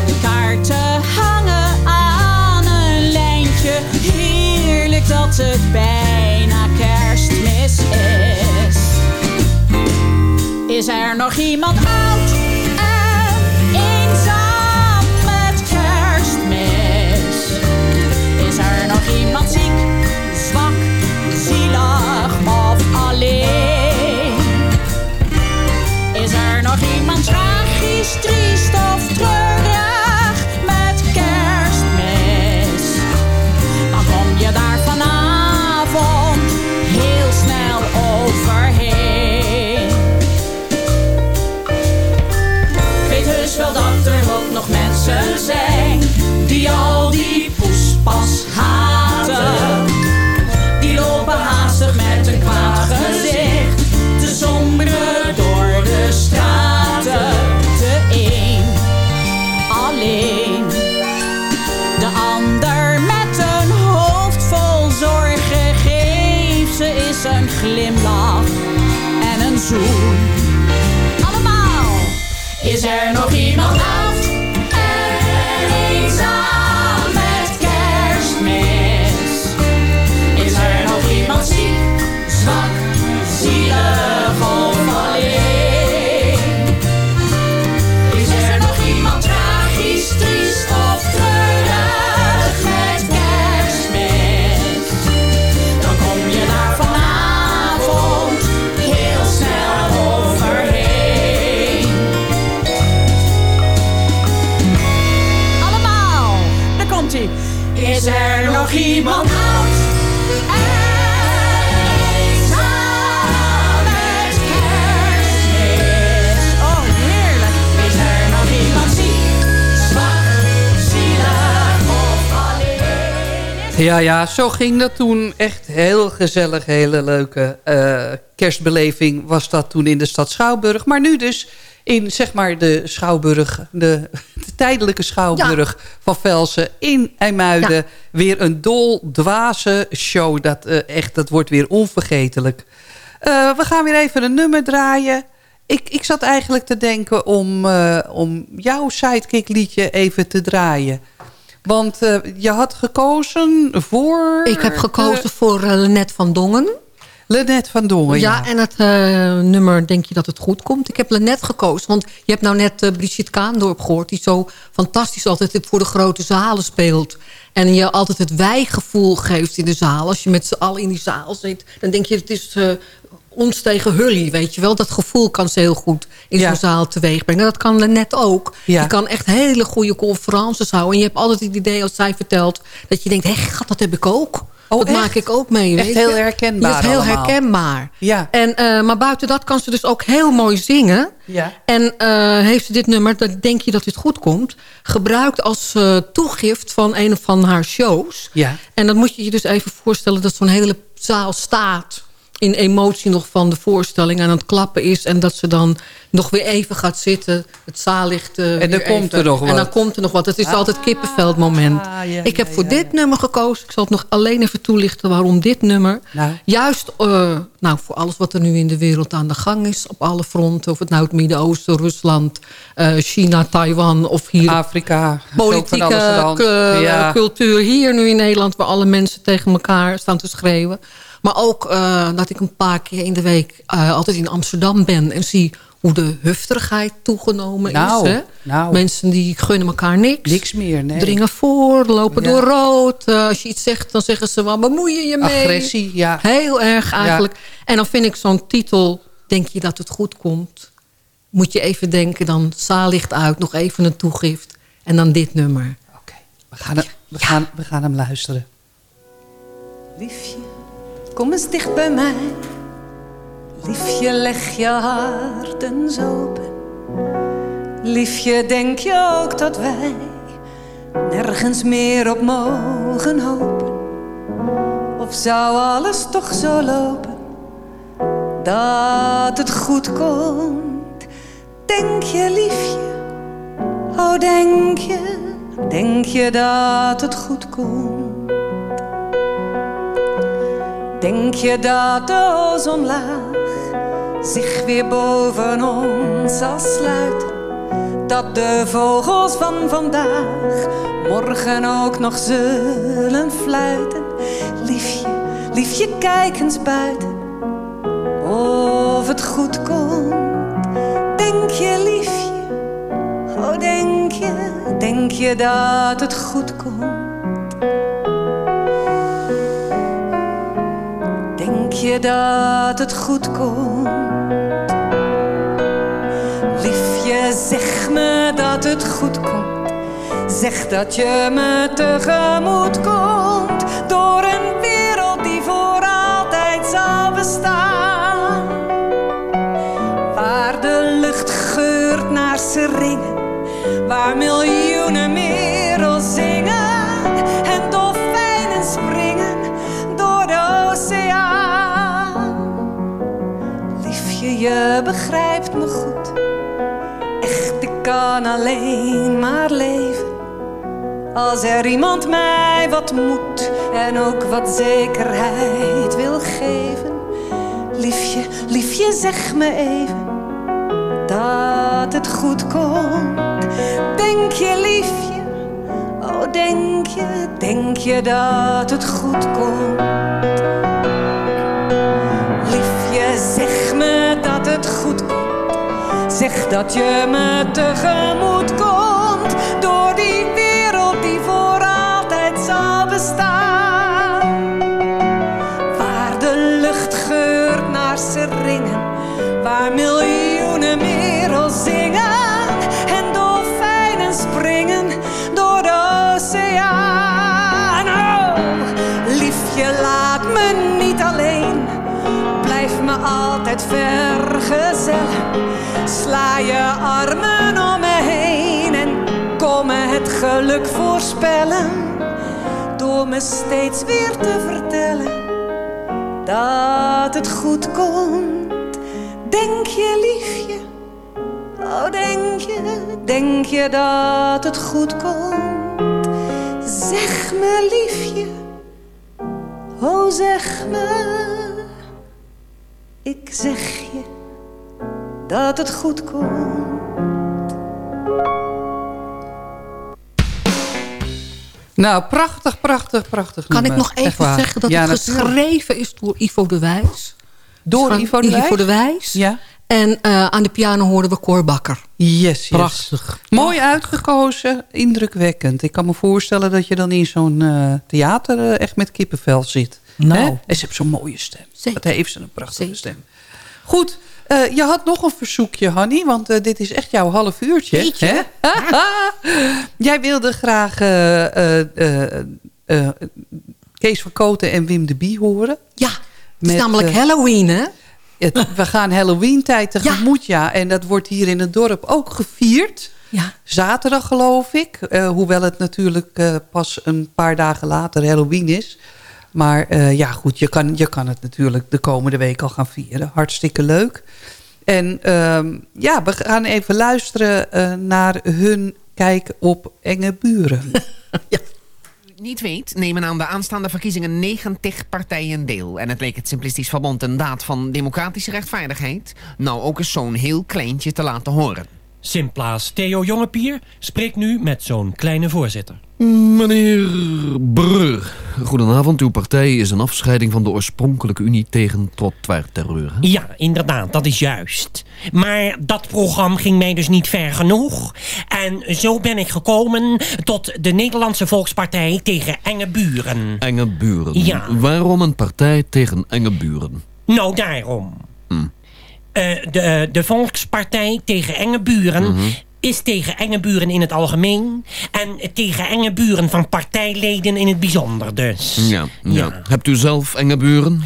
de kaarten hangen aan een lijntje. Heerlijk dat het bijna kerstmis is. Is er nog iemand oud alleen. Is er nog iemand tragisch, triest of treurig? Er nog iemand oud Ja, ja, zo ging dat toen. Echt heel gezellig, hele leuke eh, kerstbeleving was dat toen in de stad Schouwburg. Maar nu dus in zeg maar de Schouwburg, de, de tijdelijke Schouwburg van Velsen in IJmuiden. Weer een dol, dwaze show. Dat, eh, echt, dat wordt weer onvergetelijk. Eh, we gaan weer even een nummer draaien. Ik, ik zat eigenlijk te denken om, om jouw sidekick liedje even te draaien. Want eh, je had gekozen voor... Ik heb gekozen voor uh, Lennet van Dongen. Lennet van Dongen, ja. ja. en het nummer Denk je dat het goed komt? Ik heb Lennet gekozen, want je hebt nou net Brigitte Kaandorp gehoord... die zo fantastisch altijd voor de grote zalen speelt. En je altijd het wijgevoel geeft in de zaal. Als je met z'n allen in die zaal zit, dan denk je... het is ons tegen Hully, weet je wel. Dat gevoel kan ze heel goed in ja. zo'n zaal teweeg brengen. Dat kan Lennet ook. Ja. Je kan echt hele goede conferences houden. En je hebt altijd het idee als zij vertelt... dat je denkt, hé, dat heb ik ook. Oh, dat echt? maak ik ook mee. Echt weet heel herkenbaar is heel allemaal. herkenbaar. Ja. En, uh, maar buiten dat kan ze dus ook heel mooi zingen. Ja. En uh, heeft ze dit nummer, dat denk je dat dit goed komt... gebruikt als uh, toegift van een van haar shows. Ja. En dan moet je je dus even voorstellen dat zo'n hele zaal staat in emotie nog van de voorstelling aan het klappen is... en dat ze dan nog weer even gaat zitten, het zaallicht uh, En dan komt even. er nog wat. En dan komt er nog wat. Het is ah, altijd kippenveldmoment. ja, ik heb ja, voor ja, dit nummer gekozen. Ik zal het nog alleen even toelichten waarom dit nummer... Nou. juist uh, nou, voor alles wat er nu in de wereld aan de gang is... op alle fronten, of het nou het Midden-Oosten, Rusland... Uh, China, Taiwan of hier... Afrika. Politieke cultuur hier nu in Nederland... waar alle mensen tegen elkaar staan te schreeuwen... Maar ook uh, dat ik een paar keer in de week uh, altijd in Amsterdam ben... en zie hoe de hufterigheid toegenomen nou, is. Hè? Nou. Mensen die gunnen elkaar niks. Niks meer, nee. Dringen voor, lopen ja. door rood. Uh, als je iets zegt, dan zeggen ze, waar bemoei je je mee? Agressie, ja. Heel erg eigenlijk. Ja. En dan vind ik zo'n titel, denk je dat het goed komt... moet je even denken, dan zaallicht uit, nog even een toegift... en dan dit nummer. Oké, okay. we, gaan we, gaan, we gaan hem luisteren. Liefje. Kom eens dicht bij mij. Liefje, leg je hart eens open. Liefje, denk je ook dat wij nergens meer op mogen hopen? Of zou alles toch zo lopen dat het goed komt? Denk je, liefje, oh denk je, denk je dat het goed komt? Denk je dat de ozonlaag zich weer boven ons zal sluiten? Dat de vogels van vandaag morgen ook nog zullen fluiten? Liefje, liefje, kijk eens buiten of het goed komt. Denk je, liefje, oh denk je, denk je dat het goed komt? Je dat het goed komt? Liefje, zeg me dat het goed komt. Zeg dat je me tegemoet komt. Door een wereld die voor altijd zal bestaan. Waar de lucht geurt naar seringen. Waar miljoenen begrijpt me goed. Echt, ik kan alleen maar leven. Als er iemand mij wat moed en ook wat zekerheid wil geven. Liefje, liefje, zeg me even dat het goed komt. Denk je, liefje, oh denk je, denk je dat het goed komt? Liefje, zeg Zeg dat je me tegemoet komt door die wereld die voor altijd zal bestaan. Waar de lucht geurt naar seringen, waar miljoenen merels zingen en dolfijnen springen door de oceaan. Oh, liefje, laat me niet alleen, blijf me altijd vergezellen. Sla je armen om me heen en kom me het geluk voorspellen. Door me steeds weer te vertellen dat het goed komt. Denk je liefje, oh denk je, denk je dat het goed komt? Zeg me liefje, oh zeg me, ik zeg je dat het goed komt. Nou, prachtig, prachtig, prachtig Kan ik nog even zeggen dat Ja, het natuurlijk. geschreven is door Ivo de Wijs? Door Van Ivo de Wijs? Ivo de Wijs. Ja. En eh, aan de piano hoorden we Cor Bakker. Yes, yes. Prachtig. Mooi uitgekozen, indrukwekkend. Ik kan me voorstellen dat je dan in zo'n eh, theater eh, echt met kippenvel zit. Nou. Hè? En ze heeft zo'n mooie stem. Zeker. Dat heeft ze een prachtige Zeker. stem. Goed, eh, je had nog een verzoekje, Hanny. Want eh, dit is echt jouw half uurtje. Hè? Jij wilde graag eh, Kees van Koten en Wim de Bie horen. Ja, het is Met, namelijk Halloween, hè? Het- we gaan Halloween-tijd tegemoet, ja. En dat wordt hier in het dorp ook gevierd. Ja. Zaterdag, geloof ik. Hoewel het natuurlijk pas een paar dagen later Halloween is. Maar eh, ja, goed, je kan, je kan het natuurlijk de komende week al gaan vieren. Hartstikke leuk. En ehm, ja, we gaan even luisteren eh, naar hun kijk op enge buren. niet weet, nemen aan de aanstaande verkiezingen 90 partijen deel. En het leek het Simplistisch Verbond een daad van democratische rechtvaardigheid... nou ook eens zo'n heel kleintje te laten horen. Simplaas Theo Jongepier spreekt nu met zo'n kleine voorzitter. Meneer Breur, goedenavond. Uw partij is een afscheiding van de oorspronkelijke Unie tegen trottoirterreur. Ja, inderdaad, dat is juist. Maar dat programma ging mij dus niet ver genoeg. En zo ben ik gekomen tot de Nederlandse Volkspartij tegen enge buren. Enge buren. Ja. Waarom een partij tegen enge buren? Nou, daarom. Eh, de, de Volkspartij tegen enge buren... Mhm. is tegen enge buren in het algemeen... en tegen enge buren van partijleden in het bijzonder dus. Ja, ja. Hebt u zelf enge buren?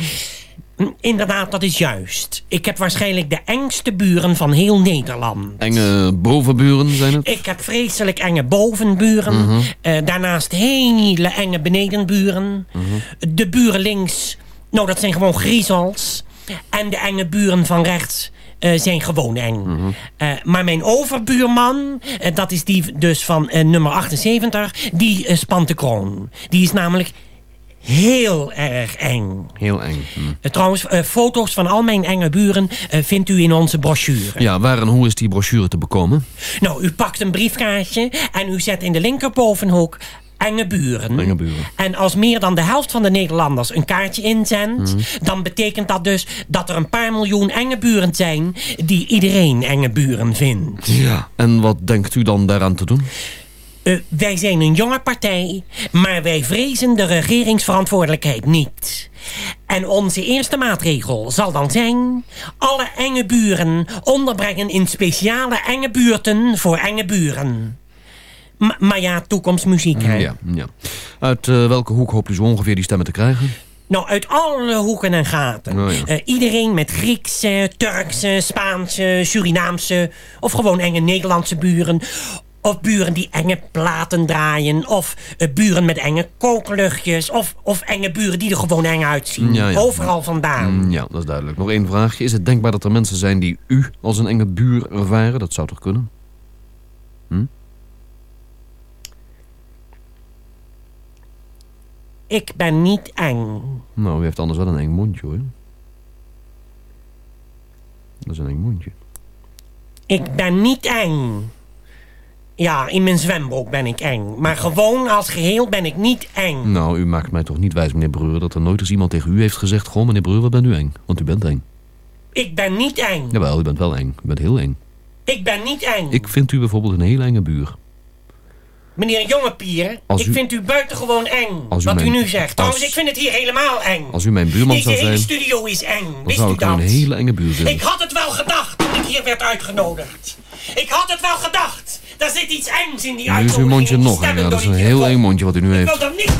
Hm, Inderdaad, dat is juist. Ik heb waarschijnlijk de engste buren van heel Nederland. Enge bovenburen zijn het? Ik heb vreselijk enge bovenburen. Mhm. Eh, daarnaast hele enge benedenburen. Mhm. De buren links, nou dat zijn gewoon griezels. En de enge buren van rechts eh, zijn gewoon eng. Mhm. Eh, maar mijn overbuurman, eh, dat is die dus van nummer 78, die spant de kroon. Die is namelijk heel erg eng. Heel eng. hm. Trouwens, foto's van al mijn enge buren vindt u in onze brochure. Ja, waar en hoe is die brochure te bekomen? Nou, u pakt een briefkaartje en u zet in de linkerbovenhoek enge buren. Enge buren. En als meer dan de helft van de Nederlanders een kaartje inzendt... Mhm. dan betekent dat dus dat er een paar miljoen enge buren zijn... die iedereen enge buren vindt. Ja. En wat denkt u dan daaraan te doen? Eh, wij zijn een jonge partij, maar wij vrezen de regeringsverantwoordelijkheid niet. En onze eerste maatregel zal dan zijn... alle enge buren onderbrengen in speciale enge buurten voor enge buren. M- maar ja, toekomstmuziek, hè? Ja, ja. Uit eh, welke hoek hoopt u zo ongeveer die stemmen te krijgen? Nou, uit alle hoeken en gaten. Oh ja. Eh, iedereen met Griekse, Turkse, Spaanse, Surinaamse... of gewoon enge Nederlandse buren. Of buren die enge platen draaien. Of eh, buren met enge kookluchtjes. Of, of enge buren die er gewoon eng uitzien. Ja, ja. Overal vandaan. Mm, Ja, dat is duidelijk. Nog één vraagje. Is het denkbaar dat er mensen zijn die u als een enge buur ervaren? Dat zou toch kunnen? Hm? Ik ben niet eng. Nou, u heeft anders wel een eng mondje hoor. Dat is een eng mondje. Ik ben niet eng. Ja, in mijn zwembroek ben ik eng. Maar gewoon als geheel ben ik niet eng. Nou, u maakt mij toch niet wijs, meneer Breuer, dat er nooit eens iemand tegen u heeft gezegd... Goh, meneer Breuer, wat bent u eng? Want u bent eng. Ik ben niet eng. Jawel, u bent wel eng. U bent heel eng. Ik ben niet eng. Ik vind u bijvoorbeeld een hele enge buur. Meneer Jongepier, Als ik vind u buitengewoon eng. U wat u nu zegt. Trouwens, ik vind het hier helemaal eng. Als u mijn buurman Deze zou hele zijn, studio is eng. Wist zou u ik dat? een hele enge buur vinden. Ik had het wel gedacht toen ik hier werd uitgenodigd. Ik had het wel gedacht. Daar zit iets engs in die Nu is uw uitnodiging. mondje nog enger. Dat is een heel eng mondje wat u nu Ik heeft. wil dat niet.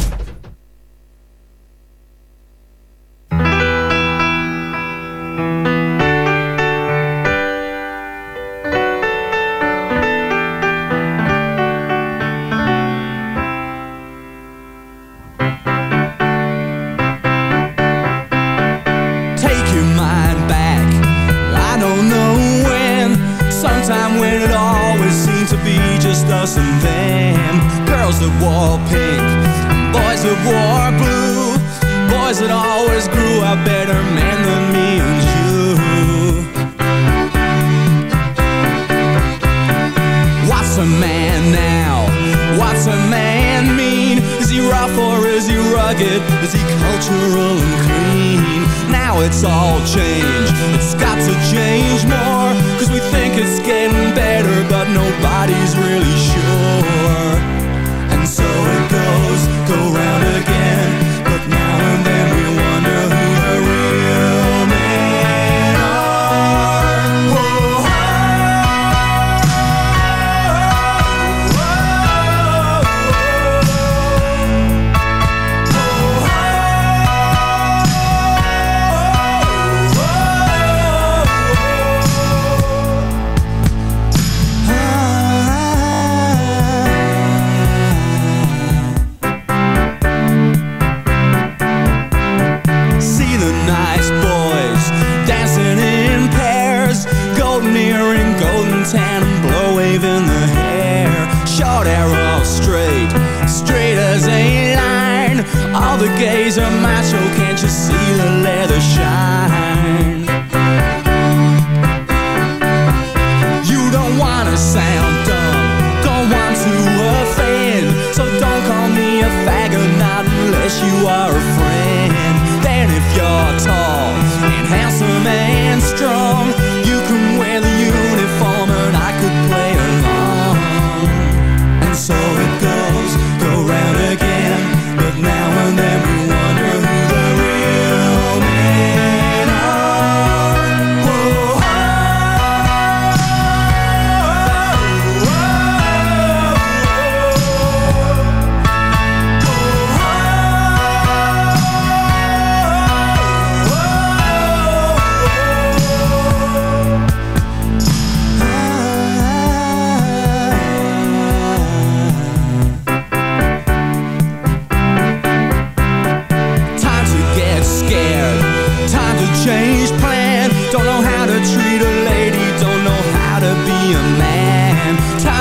That wore pink, boys that wore blue, boys that always grew a better man than me and you. What's a man now? What's a man mean? Is he rough or is he rugged? Is he cultural and clean? Now it's all changed. It's got to change more. Cause we think it's getting better, but nobody's really sure.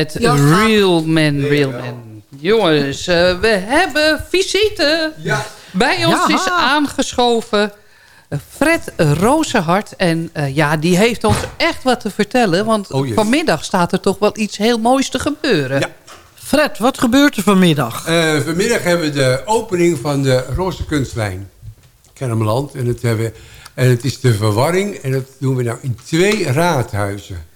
Met Ja, Real Man, Real Man. Jongens, eh, we hebben visite. Bij ons Ja. is aangeschoven Fred Rozenhart. En eh, ja, die heeft ons echt wat te vertellen. Want Oh, vanmiddag staat er toch wel iets heel moois te gebeuren. Fred, wat gebeurt er vanmiddag? Eh, vanmiddag hebben we de opening van de Roze. Kennemerland. En het, hebben, en het is de verwarring. En dat doen we nou in twee raadhuizen.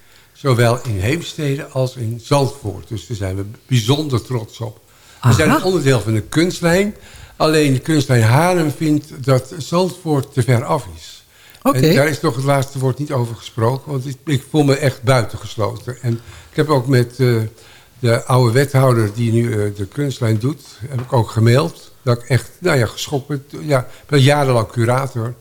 Zowel in Heemstede als in Zandvoort. Dus daar zijn we bijzonder trots op. We zijn een onderdeel van de kunstlijn. Alleen de kunstlijn Haarlem vindt dat Zandvoort te ver af is. Oké. En daar is nog het laatste woord niet over gesproken. Want ik, ik voel me echt buitengesloten. En ik heb ook met eh, de oude wethouder die nu eh, de kunstlijn doet... heb ik ook gemaild. Dat ik echt, nou ja, geschokt ben. Ja, ik ben jarenlang curator.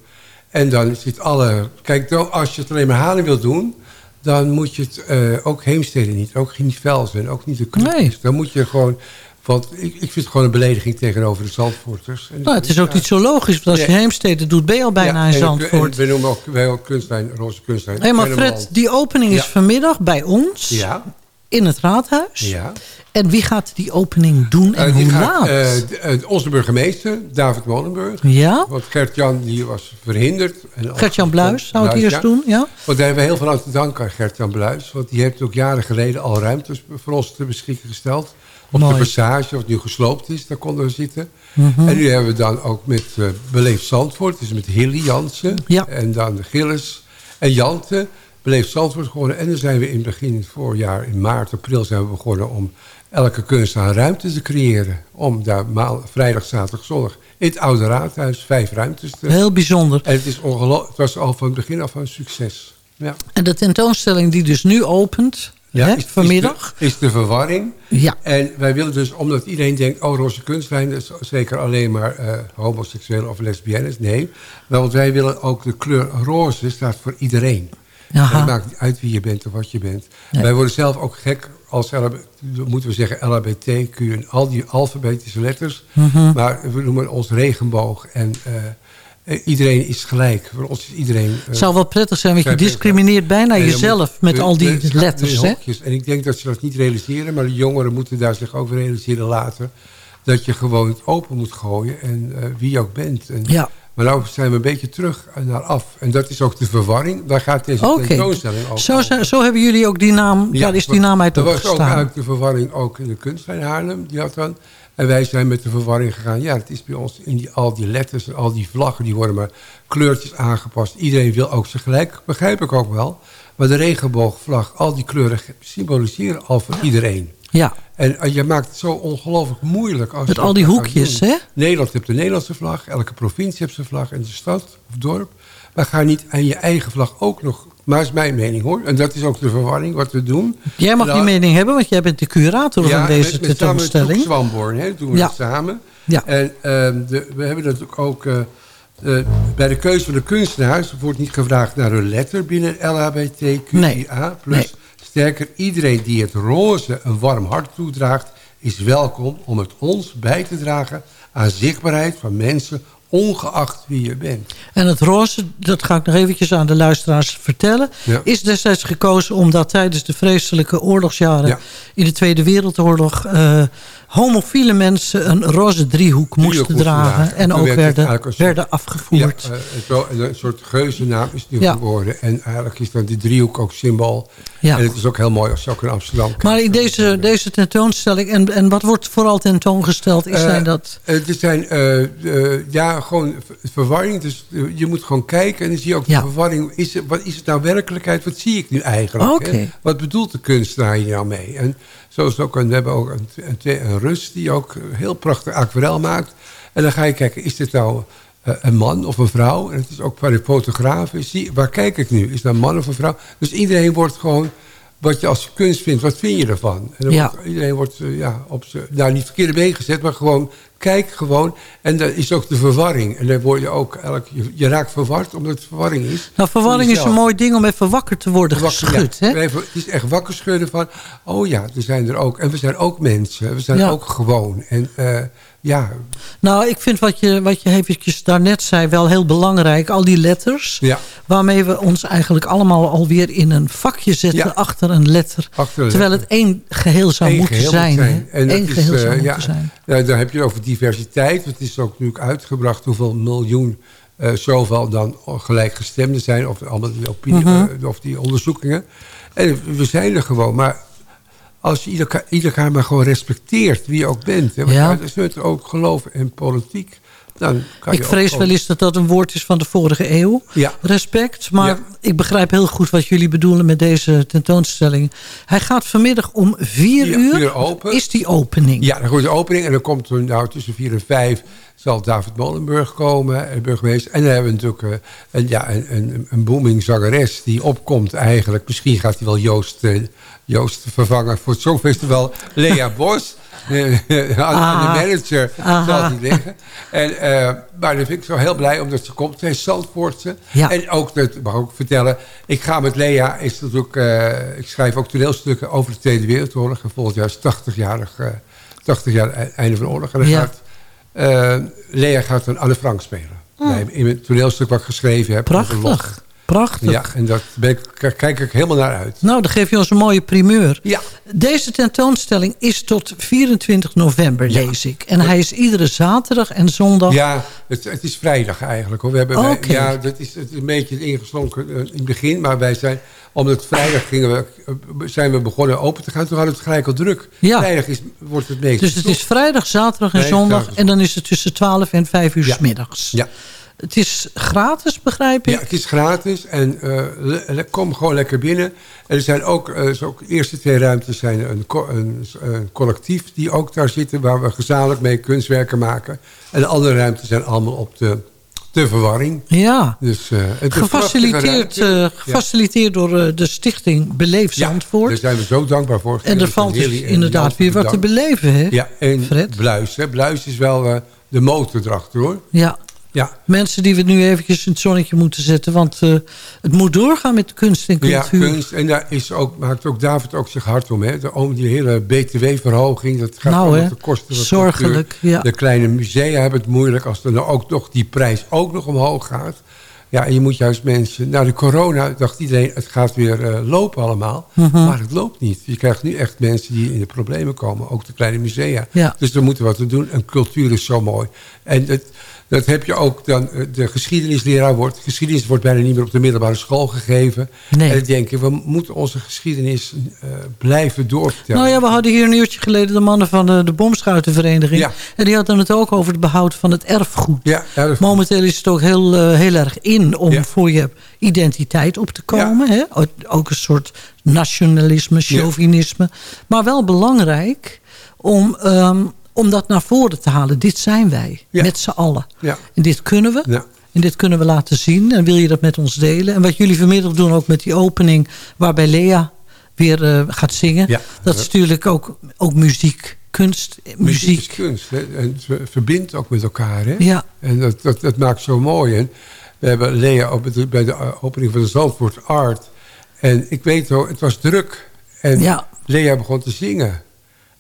En dan zit alle... Kijk, als je het alleen maar Haarlem wil doen... dan moet je het eh, ook Heemstede niet. Ook niet Velzen. Ook niet de Clubjes. Dan moet je gewoon... Want ik, ik vind het gewoon een belediging tegenover de Zandvoorters. En Nou, het is ook niet zo logisch, want als je Nee. Heemstede doet, ben je al bijna Ja, in Zandvoort. En we noemen ook, wij ook kunstlijn, roze kunstlijn. Hé, maar. Fred, die opening is vanmiddag bij ons. Ja. In het raadhuis. Ja. En wie gaat die opening doen en Eh, hoe gaat, laat? eh, d- eh, onze burgemeester, David Molenburg. Ja? Want Gert-Jan was verhinderd. Gert-Jan Bluis zou het eerst ja. doen, ja? Want daar hebben we heel veel aan te danken aan Gert-Jan Bluis. Want die heeft ook jaren geleden al ruimtes voor ons te beschikking gesteld. Op Mooi. de passage, wat nu gesloopt is, daar konden we zitten. Mhm. En nu hebben we dan ook met eh Beleefd Zandvoort. Dus met Hilly Jansen. En dan Gilles en Jante. Beleefd Zandvoort gewonnen. En dan zijn we in het begin het voorjaar, in maart, april, zijn we begonnen om elke kunstenaar ruimte te creëren. Om daar maal, vrijdag, zaterdag, zondag in het Oude Raadhuis vijf ruimtes te... Heel bijzonder. En het, is het was al van het begin af een succes. Ja. En de tentoonstelling die dus nu opent, hè, is- vanmiddag. Is de, is de verwarring. Ja. En wij willen dus, omdat iedereen denkt... oh, roze kunstlijn is zeker alleen maar eh homoseksueel of lesbiennes. Nee, want wij willen ook de kleur roze staat voor iedereen. Het maakt niet uit wie je bent of wat je bent. Nee. Wij worden zelf ook gek als LHB, moeten we zeggen LHBTQ en al die alfabetische letters. Mhm. Maar we noemen ons regenboog en eh, iedereen is gelijk. Voor ons is iedereen... eh, Het zou wel prettig zijn, want je discrimineert bijna en jezelf moet- met de- al die de- letters. Hè? En ik denk dat ze dat niet realiseren, maar de jongeren moeten daar zich ook realiseren later. Dat je gewoon het open moet gooien en eh, wie je ook bent. En, Ja. Maar nou zijn we een beetje terug naar af. En dat is ook de verwarring. Daar gaat deze tentoonstelling over. zo, zijn- zo hebben jullie ook die naam, daar is die naam uit Er was ook eigenlijk de verwarring ook in de kunstlijn Haarlem. Die had dan. En wij zijn met de verwarring gegaan. Ja, het is bij ons in die, al die letters en al die vlaggen. Die worden maar kleurtjes aangepast. Iedereen wil ook zijn gelijk. Begrijp ik ook wel. Maar de regenboogvlag, al die kleuren symboliseren al voor iedereen. Ja. En eh, je maakt het zo ongelooflijk moeilijk. Als Met al die hoekjes, hè? Nederland heeft de Nederlandse vlag. Elke provincie heeft zijn vlag. En de stad of dorp. Maar ga niet aan je eigen vlag ook nog... Maar dat is mijn mening hoor. En dat is ook de verwarring wat we doen. Jij mag Nou, die mening hebben, want jij bent de curator van deze met, met tentoonstelling. Samen met Joep Swamborn, hè, doen we Ja. samen. Ja. En ehm, de, we hebben natuurlijk ook... eh, bij de keuze van de kunstenaars wordt niet gevraagd naar een letter binnen LHBTQIA+. Nee. Sterker, iedereen die het roze een warm hart toedraagt... is welkom om het ons bij te dragen aan zichtbaarheid van mensen... ongeacht wie je bent. En het roze, dat ga ik nog eventjes aan de luisteraars vertellen... Ja. is destijds gekozen omdat tijdens de vreselijke oorlogsjaren... Ja. in de Tweede Wereldoorlog... eh, homofiele mensen een roze driehoek moesten dragen... en ook werd het werden, werden afgevoerd. Ja, eh, zo, en een soort geuzennaam is het nu Ja. geworden. En eigenlijk is dan die driehoek ook symbool. Ja. En het is ook heel mooi als je ook in Amsterdam kijkt. Maar in deze, deze tentoonstelling, en, en wat wordt vooral tentoongesteld, is Eh, zijn dat... zijn, eh, eh, ja, gewoon ver- verwarring. Dus je moet gewoon kijken en dan zie je ook de verwarring. Is het, wat is het nou werkelijkheid? Wat zie ik nu eigenlijk? Hè? Wat bedoelt de kunstenaar hier nou mee? En zo is ook, we hebben ook een, een, Rus die ook heel prachtig aquarel maakt. En dan ga je kijken, is dit nou eh, een man of een vrouw? En het is ook bij de fotografen. Zie, waar kijk ik nu? Is dat een man of een vrouw? Dus iedereen wordt gewoon wat je als kunst vindt, wat vind je ervan? En Ja. wordt, iedereen wordt eh, ja, op zijn, nou niet verkeerde been gezet, maar gewoon, kijk gewoon. En dan is ook de verwarring. En dan word je ook, elk, je, je raakt verward omdat het verwarring is. Nou, verwarring is een mooi ding om even wakker te worden Wakker, geschud. ja. Hè? Even, het is echt wakker schudden van, oh ja, er zijn er ook. En we zijn ook mensen, we zijn Ja. ook gewoon. En eh, ja... Nou, ik vind wat je, wat je eventjes daarnet zei wel heel belangrijk. Al die letters. Ja. Waarmee we ons eigenlijk allemaal alweer in een vakje zetten achter een letter. Achter een terwijl letter. het één geheel zou Eén moeten geheel zijn. moet? En Eén is, geheel eh, zou ja, moeten zijn. Ja, dan heb je over diversiteit. Het is ook natuurlijk uitgebracht hoeveel miljoen eh zoveel dan gelijkgestemden zijn. Of allemaal die, opinie, Mhm. eh, of die onderzoekingen. En we zijn er gewoon. Maar als je ieder, ieder maar gewoon respecteert wie je ook bent. Hè, want Ja. is net ook geloof en politiek. Dan kan Ik ook vrees wel eens dat dat een woord is van de vorige eeuw. Ja. Respect. Maar ik begrijp heel goed wat jullie bedoelen met deze tentoonstelling. Hij gaat vanmiddag om vier Ja, uur. uur open. Is die opening? Ja, dan wordt de opening en dan komt er nou tussen vier en vijf zal David Molenburg komen, eh, burgemeester. En dan hebben we natuurlijk eh, een, ja, een, een, een booming zangeres die opkomt eigenlijk. Misschien gaat hij wel Joost, eh, Joost vervangen voor het Songfestival. Lea Bos. Eh, aan, aan de Ah. manager Aha. zal die liggen. En, eh, maar dan vind ik zo heel blij omdat ze komt. Zij is Zandvoortse. Ja. En ook, dat mag ik ook vertellen. Ik ga met Lea, is eh, ik schrijf ook toneelstukken over de Tweede Wereldoorlog. En volgend jaar is 80-jarig, eh 80 jaar einde van de oorlog. En dan Ja. gaat, eh, Lea gaat een Anne Frank spelen. Bij- In het toneelstuk wat ik geschreven heb. Prachtig. Prachtig. Ja, en daar kijk ik helemaal naar uit. Nou, dan geef je ons een mooie primeur. Ja. Deze tentoonstelling is tot 24 november, lees ik. En hij is iedere zaterdag en zondag. Ja, het, het is vrijdag eigenlijk. Hoor. We hebben wij- ja, dat is, het is een beetje ingeslonken eh, in het begin. Maar wij zijn, omdat het vrijdag gingen we, eh, zijn we begonnen open te gaan. Toen hadden we het gelijk al druk. Ja. Vrijdag is, wordt het meest Dus het is vrijdag, zaterdag en zondag. En dan is het tussen 12 en 5 uur Ja. s middags. Ja. Het is gratis, begrijp ik? Ja, het is gratis en eh, kom gewoon lekker binnen. En er zijn ook, zo ook de eerste twee ruimtes zijn een, co- een, een collectief die ook daar zitten... waar we gezamenlijk mee kunstwerken maken. En de andere ruimtes zijn allemaal op de, de verwarring. Ja. Dus, eh, het Gefaciliteerd, Ja. gefaciliteerd door de stichting Beleef Zandvoort. Daar zijn we zo dankbaar voor. En er valt dus inderdaad weer wat te beleven, hè? Ja, en Bluis. Hè. Bluis is wel de motor erachter, hoor. Ja. Ja. Mensen die we nu eventjes in het zonnetje moeten zetten. Want eh, het moet doorgaan met kunst en Ja, cultuur. kunst. En daar is ook, maakt ook David ook zich hard om. Hè. De, om die hele BTW-verhoging, dat gaat Nou, allemaal hè. ten koste van Zorgelijk, ja. De kleine musea hebben het moeilijk als er nou ook nog die prijs ook nog omhoog gaat. Ja, en je moet juist mensen... Nou, de corona dacht iedereen, het gaat weer eh, lopen allemaal. Mhm. Maar het loopt niet. Je krijgt nu echt mensen die in de problemen komen. Ook de kleine musea. Ja. Dus er moeten wat te doen. En cultuur is zo mooi. En dat, dat heb je ook dan... eh, De geschiedenisleraar wordt... Geschiedenis wordt bijna niet meer op de middelbare school gegeven. Nee. En dan denk ik, we moeten onze geschiedenis eh, blijven doorvertellen. Nou ja, we hadden hier een uurtje geleden de mannen van de, de bomschuitenvereniging. Ja. En die hadden het ook over het behoud van het erfgoed. Ja, erfgoed. Momenteel is het ook heel, eh, heel erg in om Ja. voor je identiteit op te komen. Hè? Ook- Ook een soort nationalisme, chauvinisme. Maar wel belangrijk om, ehm, om dat naar voren te halen. Dit zijn wij, met z'n allen. Ja. En dit kunnen we. Ja. En dit kunnen we laten zien. En wil je dat met ons delen? En wat jullie vanmiddag doen ook met die opening... waarbij Lea weer eh, gaat zingen. Ja. Dat is natuurlijk ook, ook muziek, kunst, muziek. Muziek is kunst. Hè? En het verbindt ook met elkaar. Hè? Ja. En dat, dat, dat maakt zo mooi. En we hebben Lea op het- bij de eh, opening van de Zandvoort Art. En ik weet wel, het was druk. En Ja. Lea begon te zingen.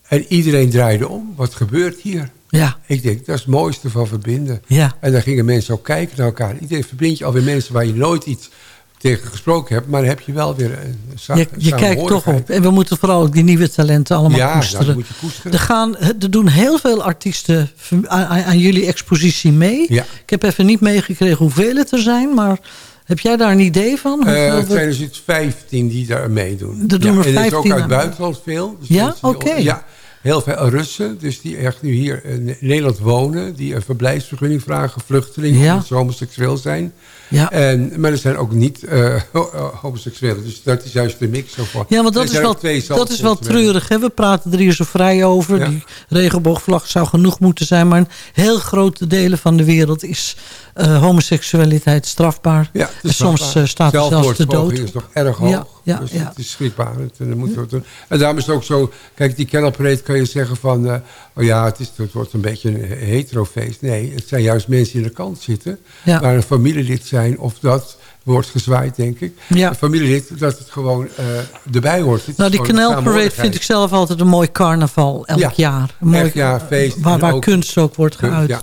En iedereen draaide om. Wat gebeurt hier? Ja. Ik denk, dat is het mooiste van verbinden. Ja. En dan gingen mensen ook kijken naar elkaar. Iedereen verbind je alweer mensen waar je nooit iets tegen gesproken hebt. Maar dan heb je wel weer een Je, je kijkt toch op. En we moeten vooral ook die nieuwe talenten allemaal Ja, koesteren. dat moet je koesteren. Er, gaan, er doen heel veel artiesten aan, aan- aan jullie expositie mee. Ja. Ik heb even niet meegekregen hoeveel het er zijn. Maar heb jij daar een idee van? Eh, Hoeveel het er- zijn er dus 15 die daar meedoen. Er doen er en er is 15 ook uit het buitenland veel. Dus Ja? die- Oké. Ja, heel veel Russen, dus die echt nu hier in Nederland wonen. Die een verblijfsvergunning vragen, vluchtelingen, Ja. ze homoseksueel zijn. Ja. En, maar er zijn ook niet ho- homoseksuelen. Dus dat is juist de mix ervan. Ja, want dat is, wel, dat is wel treurig. Hè? We praten er hier zo vrij over. Ja. Die regenboogvlag zou genoeg moeten zijn. Maar in heel grote delen van de wereld is eh, homoseksualiteit strafbaar. Ja, en soms staat er zelfs de dood. is nog erg hoog. Ja, ja, dus ja. het is schrikbarend. En, dan moeten we en daarom is het ook zo... Kijk, die kennelparade kan je zeggen van... eh, oh ja, het, is, het wordt een beetje een heterofeest. Nee, het zijn juist mensen die aan de kant zitten. Ja. Waar een familielid zijn of dat... wordt gezwaaid, denk ik. Ja. Een familielid, dat het gewoon uh, erbij hoort. Het nou, die kanaalparade vind ik zelf altijd een mooi carnaval elk ja, jaar. Een mooi jaar feest. Waar, waar ook, kunst ook wordt geuit. Ja.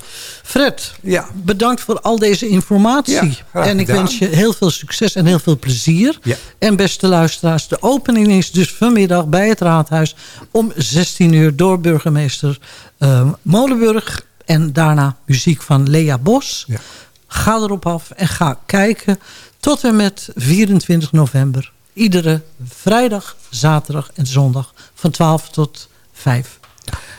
Fred, ja. bedankt voor al deze informatie. en ik wens je heel veel succes en heel veel plezier. En beste luisteraars, de opening is dus vanmiddag bij het Raadhuis... om 16 uur door burgemeester uh, Molenburg... en daarna muziek van Lea Bos. Ga erop af en ga kijken tot en met 24 november. Iedere vrijdag, zaterdag en zondag van 12 tot 5.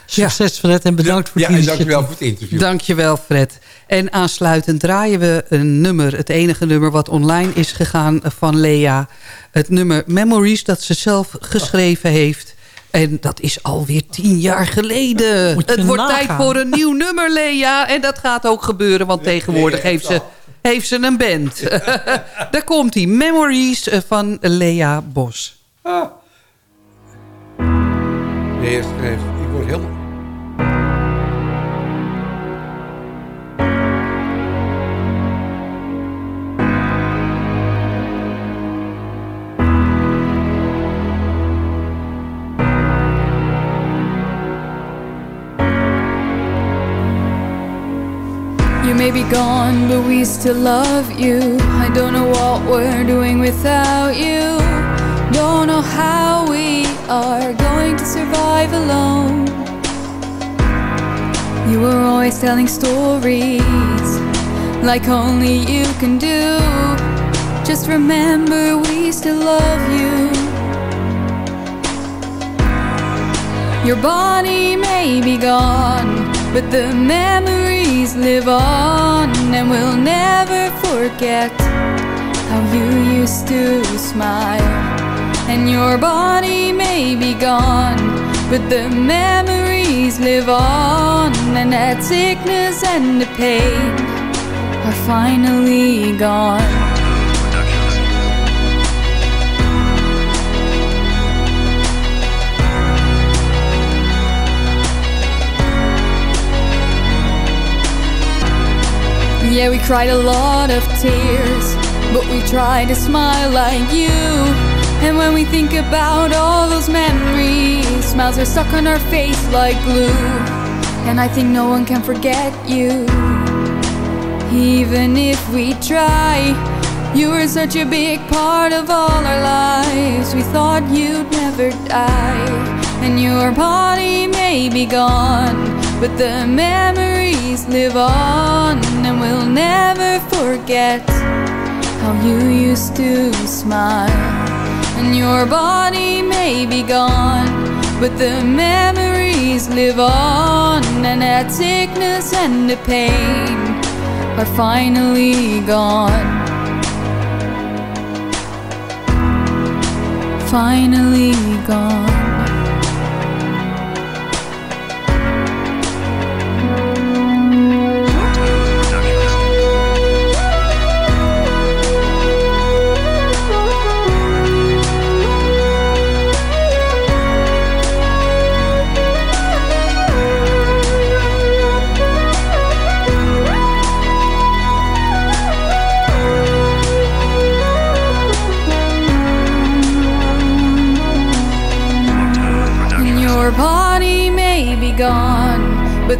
Succes Fred en bedankt voor het ja, initiatief. Ja, dankjewel voor het interview. Dankjewel Fred. En aansluitend draaien we een nummer, het enige nummer wat online is gegaan van Lea. Het nummer Memories dat ze zelf geschreven heeft. En dat is alweer tien jaar geleden. Het wordt nagaan. tijd voor een nieuw nummer, Lea. En dat gaat ook gebeuren, want tegenwoordig heeft ze, heeft ze een band. Daar komt hij, Memories van Lea Bos. Ah. Nee, ik word helemaal... You may be gone, but we still love you. I don't know what we're doing without you. Don't know how we are going to survive alone. You were always telling stories like only you can do. Just remember, we still love you. Your body may be gone, but the memories live on, and we'll never forget how you used to smile. And your body may be gone, but the memories live on, and that sickness and the pain are finally gone. Yeah, we cried a lot of tears, but we tried to smile like you. And when we think about all those memories, smiles are stuck on our face like glue. And I think no one can forget you, even if we try. You were such a big part of all our lives. We thought you'd never die, and your body may be gone, but the memories live on, and we'll never forget how you used to smile. And your body may be gone, but the memories live on, and that sickness and the pain are finally gone. Finally gone.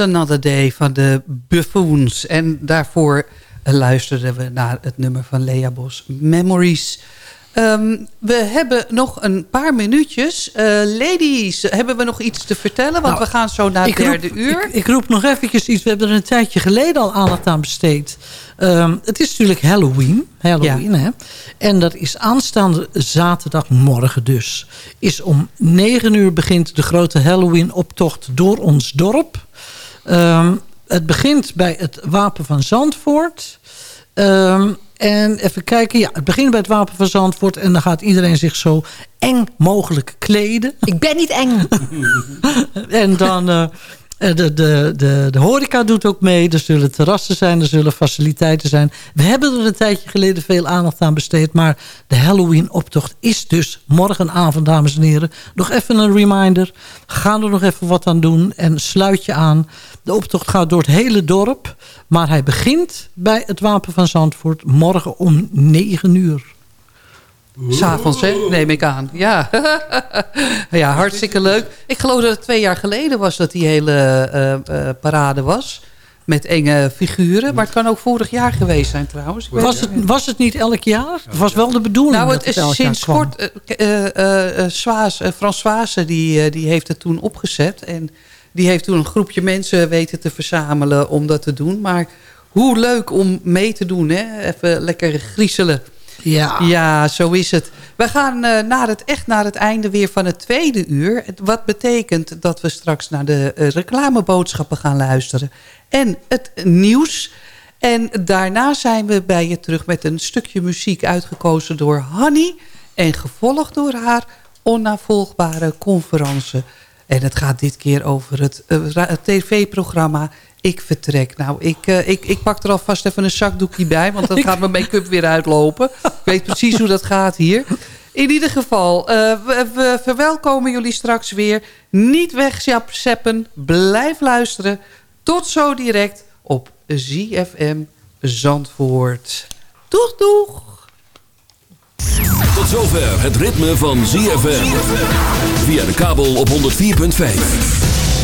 Another Day van de Buffoons. En daarvoor luisterden we naar het nummer van Lea Bos, Memories. Ehm, we hebben nog een paar minuutjes. Uh, ladies, hebben we nog iets te vertellen? Want Nou, we gaan zo naar het roep- derde uur. Ik, ik roep nog eventjes iets. We hebben er een tijdje geleden al aandacht aan besteed. Ehm, het is natuurlijk Halloween. Halloween hè? En dat is aanstaande zaterdagmorgen dus. Is om 9 uur begint de grote Halloween-optocht door ons dorp. Ehm, het begint bij het Wapen van Zandvoort. Ehm, en even kijken. Ja, het begint bij het Wapen van Zandvoort. En dan gaat iedereen zich zo eng mogelijk kleden. Ik ben niet eng. en dan... eh, de, de, de, de horeca doet ook mee. Er zullen terrassen zijn, er zullen faciliteiten zijn. We hebben er een tijdje geleden veel aandacht aan besteed. Maar de Halloween-optocht is dus morgenavond, dames en heren. Nog even een reminder. Ga er nog even wat aan doen en sluit je aan. De optocht gaat door het hele dorp. Maar hij begint bij het Wapen van Zandvoort morgen om 9 uur. S'avonds, hè? Neem ik aan. Ja. ja, hartstikke leuk. Ik geloof dat het twee jaar geleden was dat die hele eh, eh, parade was. Met enge figuren. Maar het kan ook vorig jaar geweest zijn trouwens. Ik Was het, was het niet elk jaar? Het was wel de bedoeling Nou, dat het elk sinds kort... eh, Swaas, Frans Swaassen, die, eh, die heeft het toen opgezet. En die heeft toen een groepje mensen weten te verzamelen om dat te doen. Maar hoe leuk om mee te doen, hè? Even lekker griezelen. Ja. Ja, zo is het. We gaan eh, naar het, echt naar het einde weer van het tweede uur. Wat betekent dat we straks naar de eh, reclameboodschappen gaan luisteren. En het nieuws. En daarna zijn we bij je terug met een stukje muziek uitgekozen door Hanny. En gevolgd door haar onnavolgbare conferentie. En het gaat dit keer over het, eh, tv-programma Ik Vertrek. Nou, ik, eh, ik, ik pak er alvast even een zakdoekje bij, want dan gaat mijn make-up weer uitlopen. Ik weet precies hoe dat gaat hier. In ieder geval, eh, we, we verwelkomen jullie straks weer. Niet wegzeppen, blijf luisteren. Tot zo direct op ZFM Zandvoort. Doeg, doeg! Tot zover het ritme van ZFM. Via de kabel op 104.5.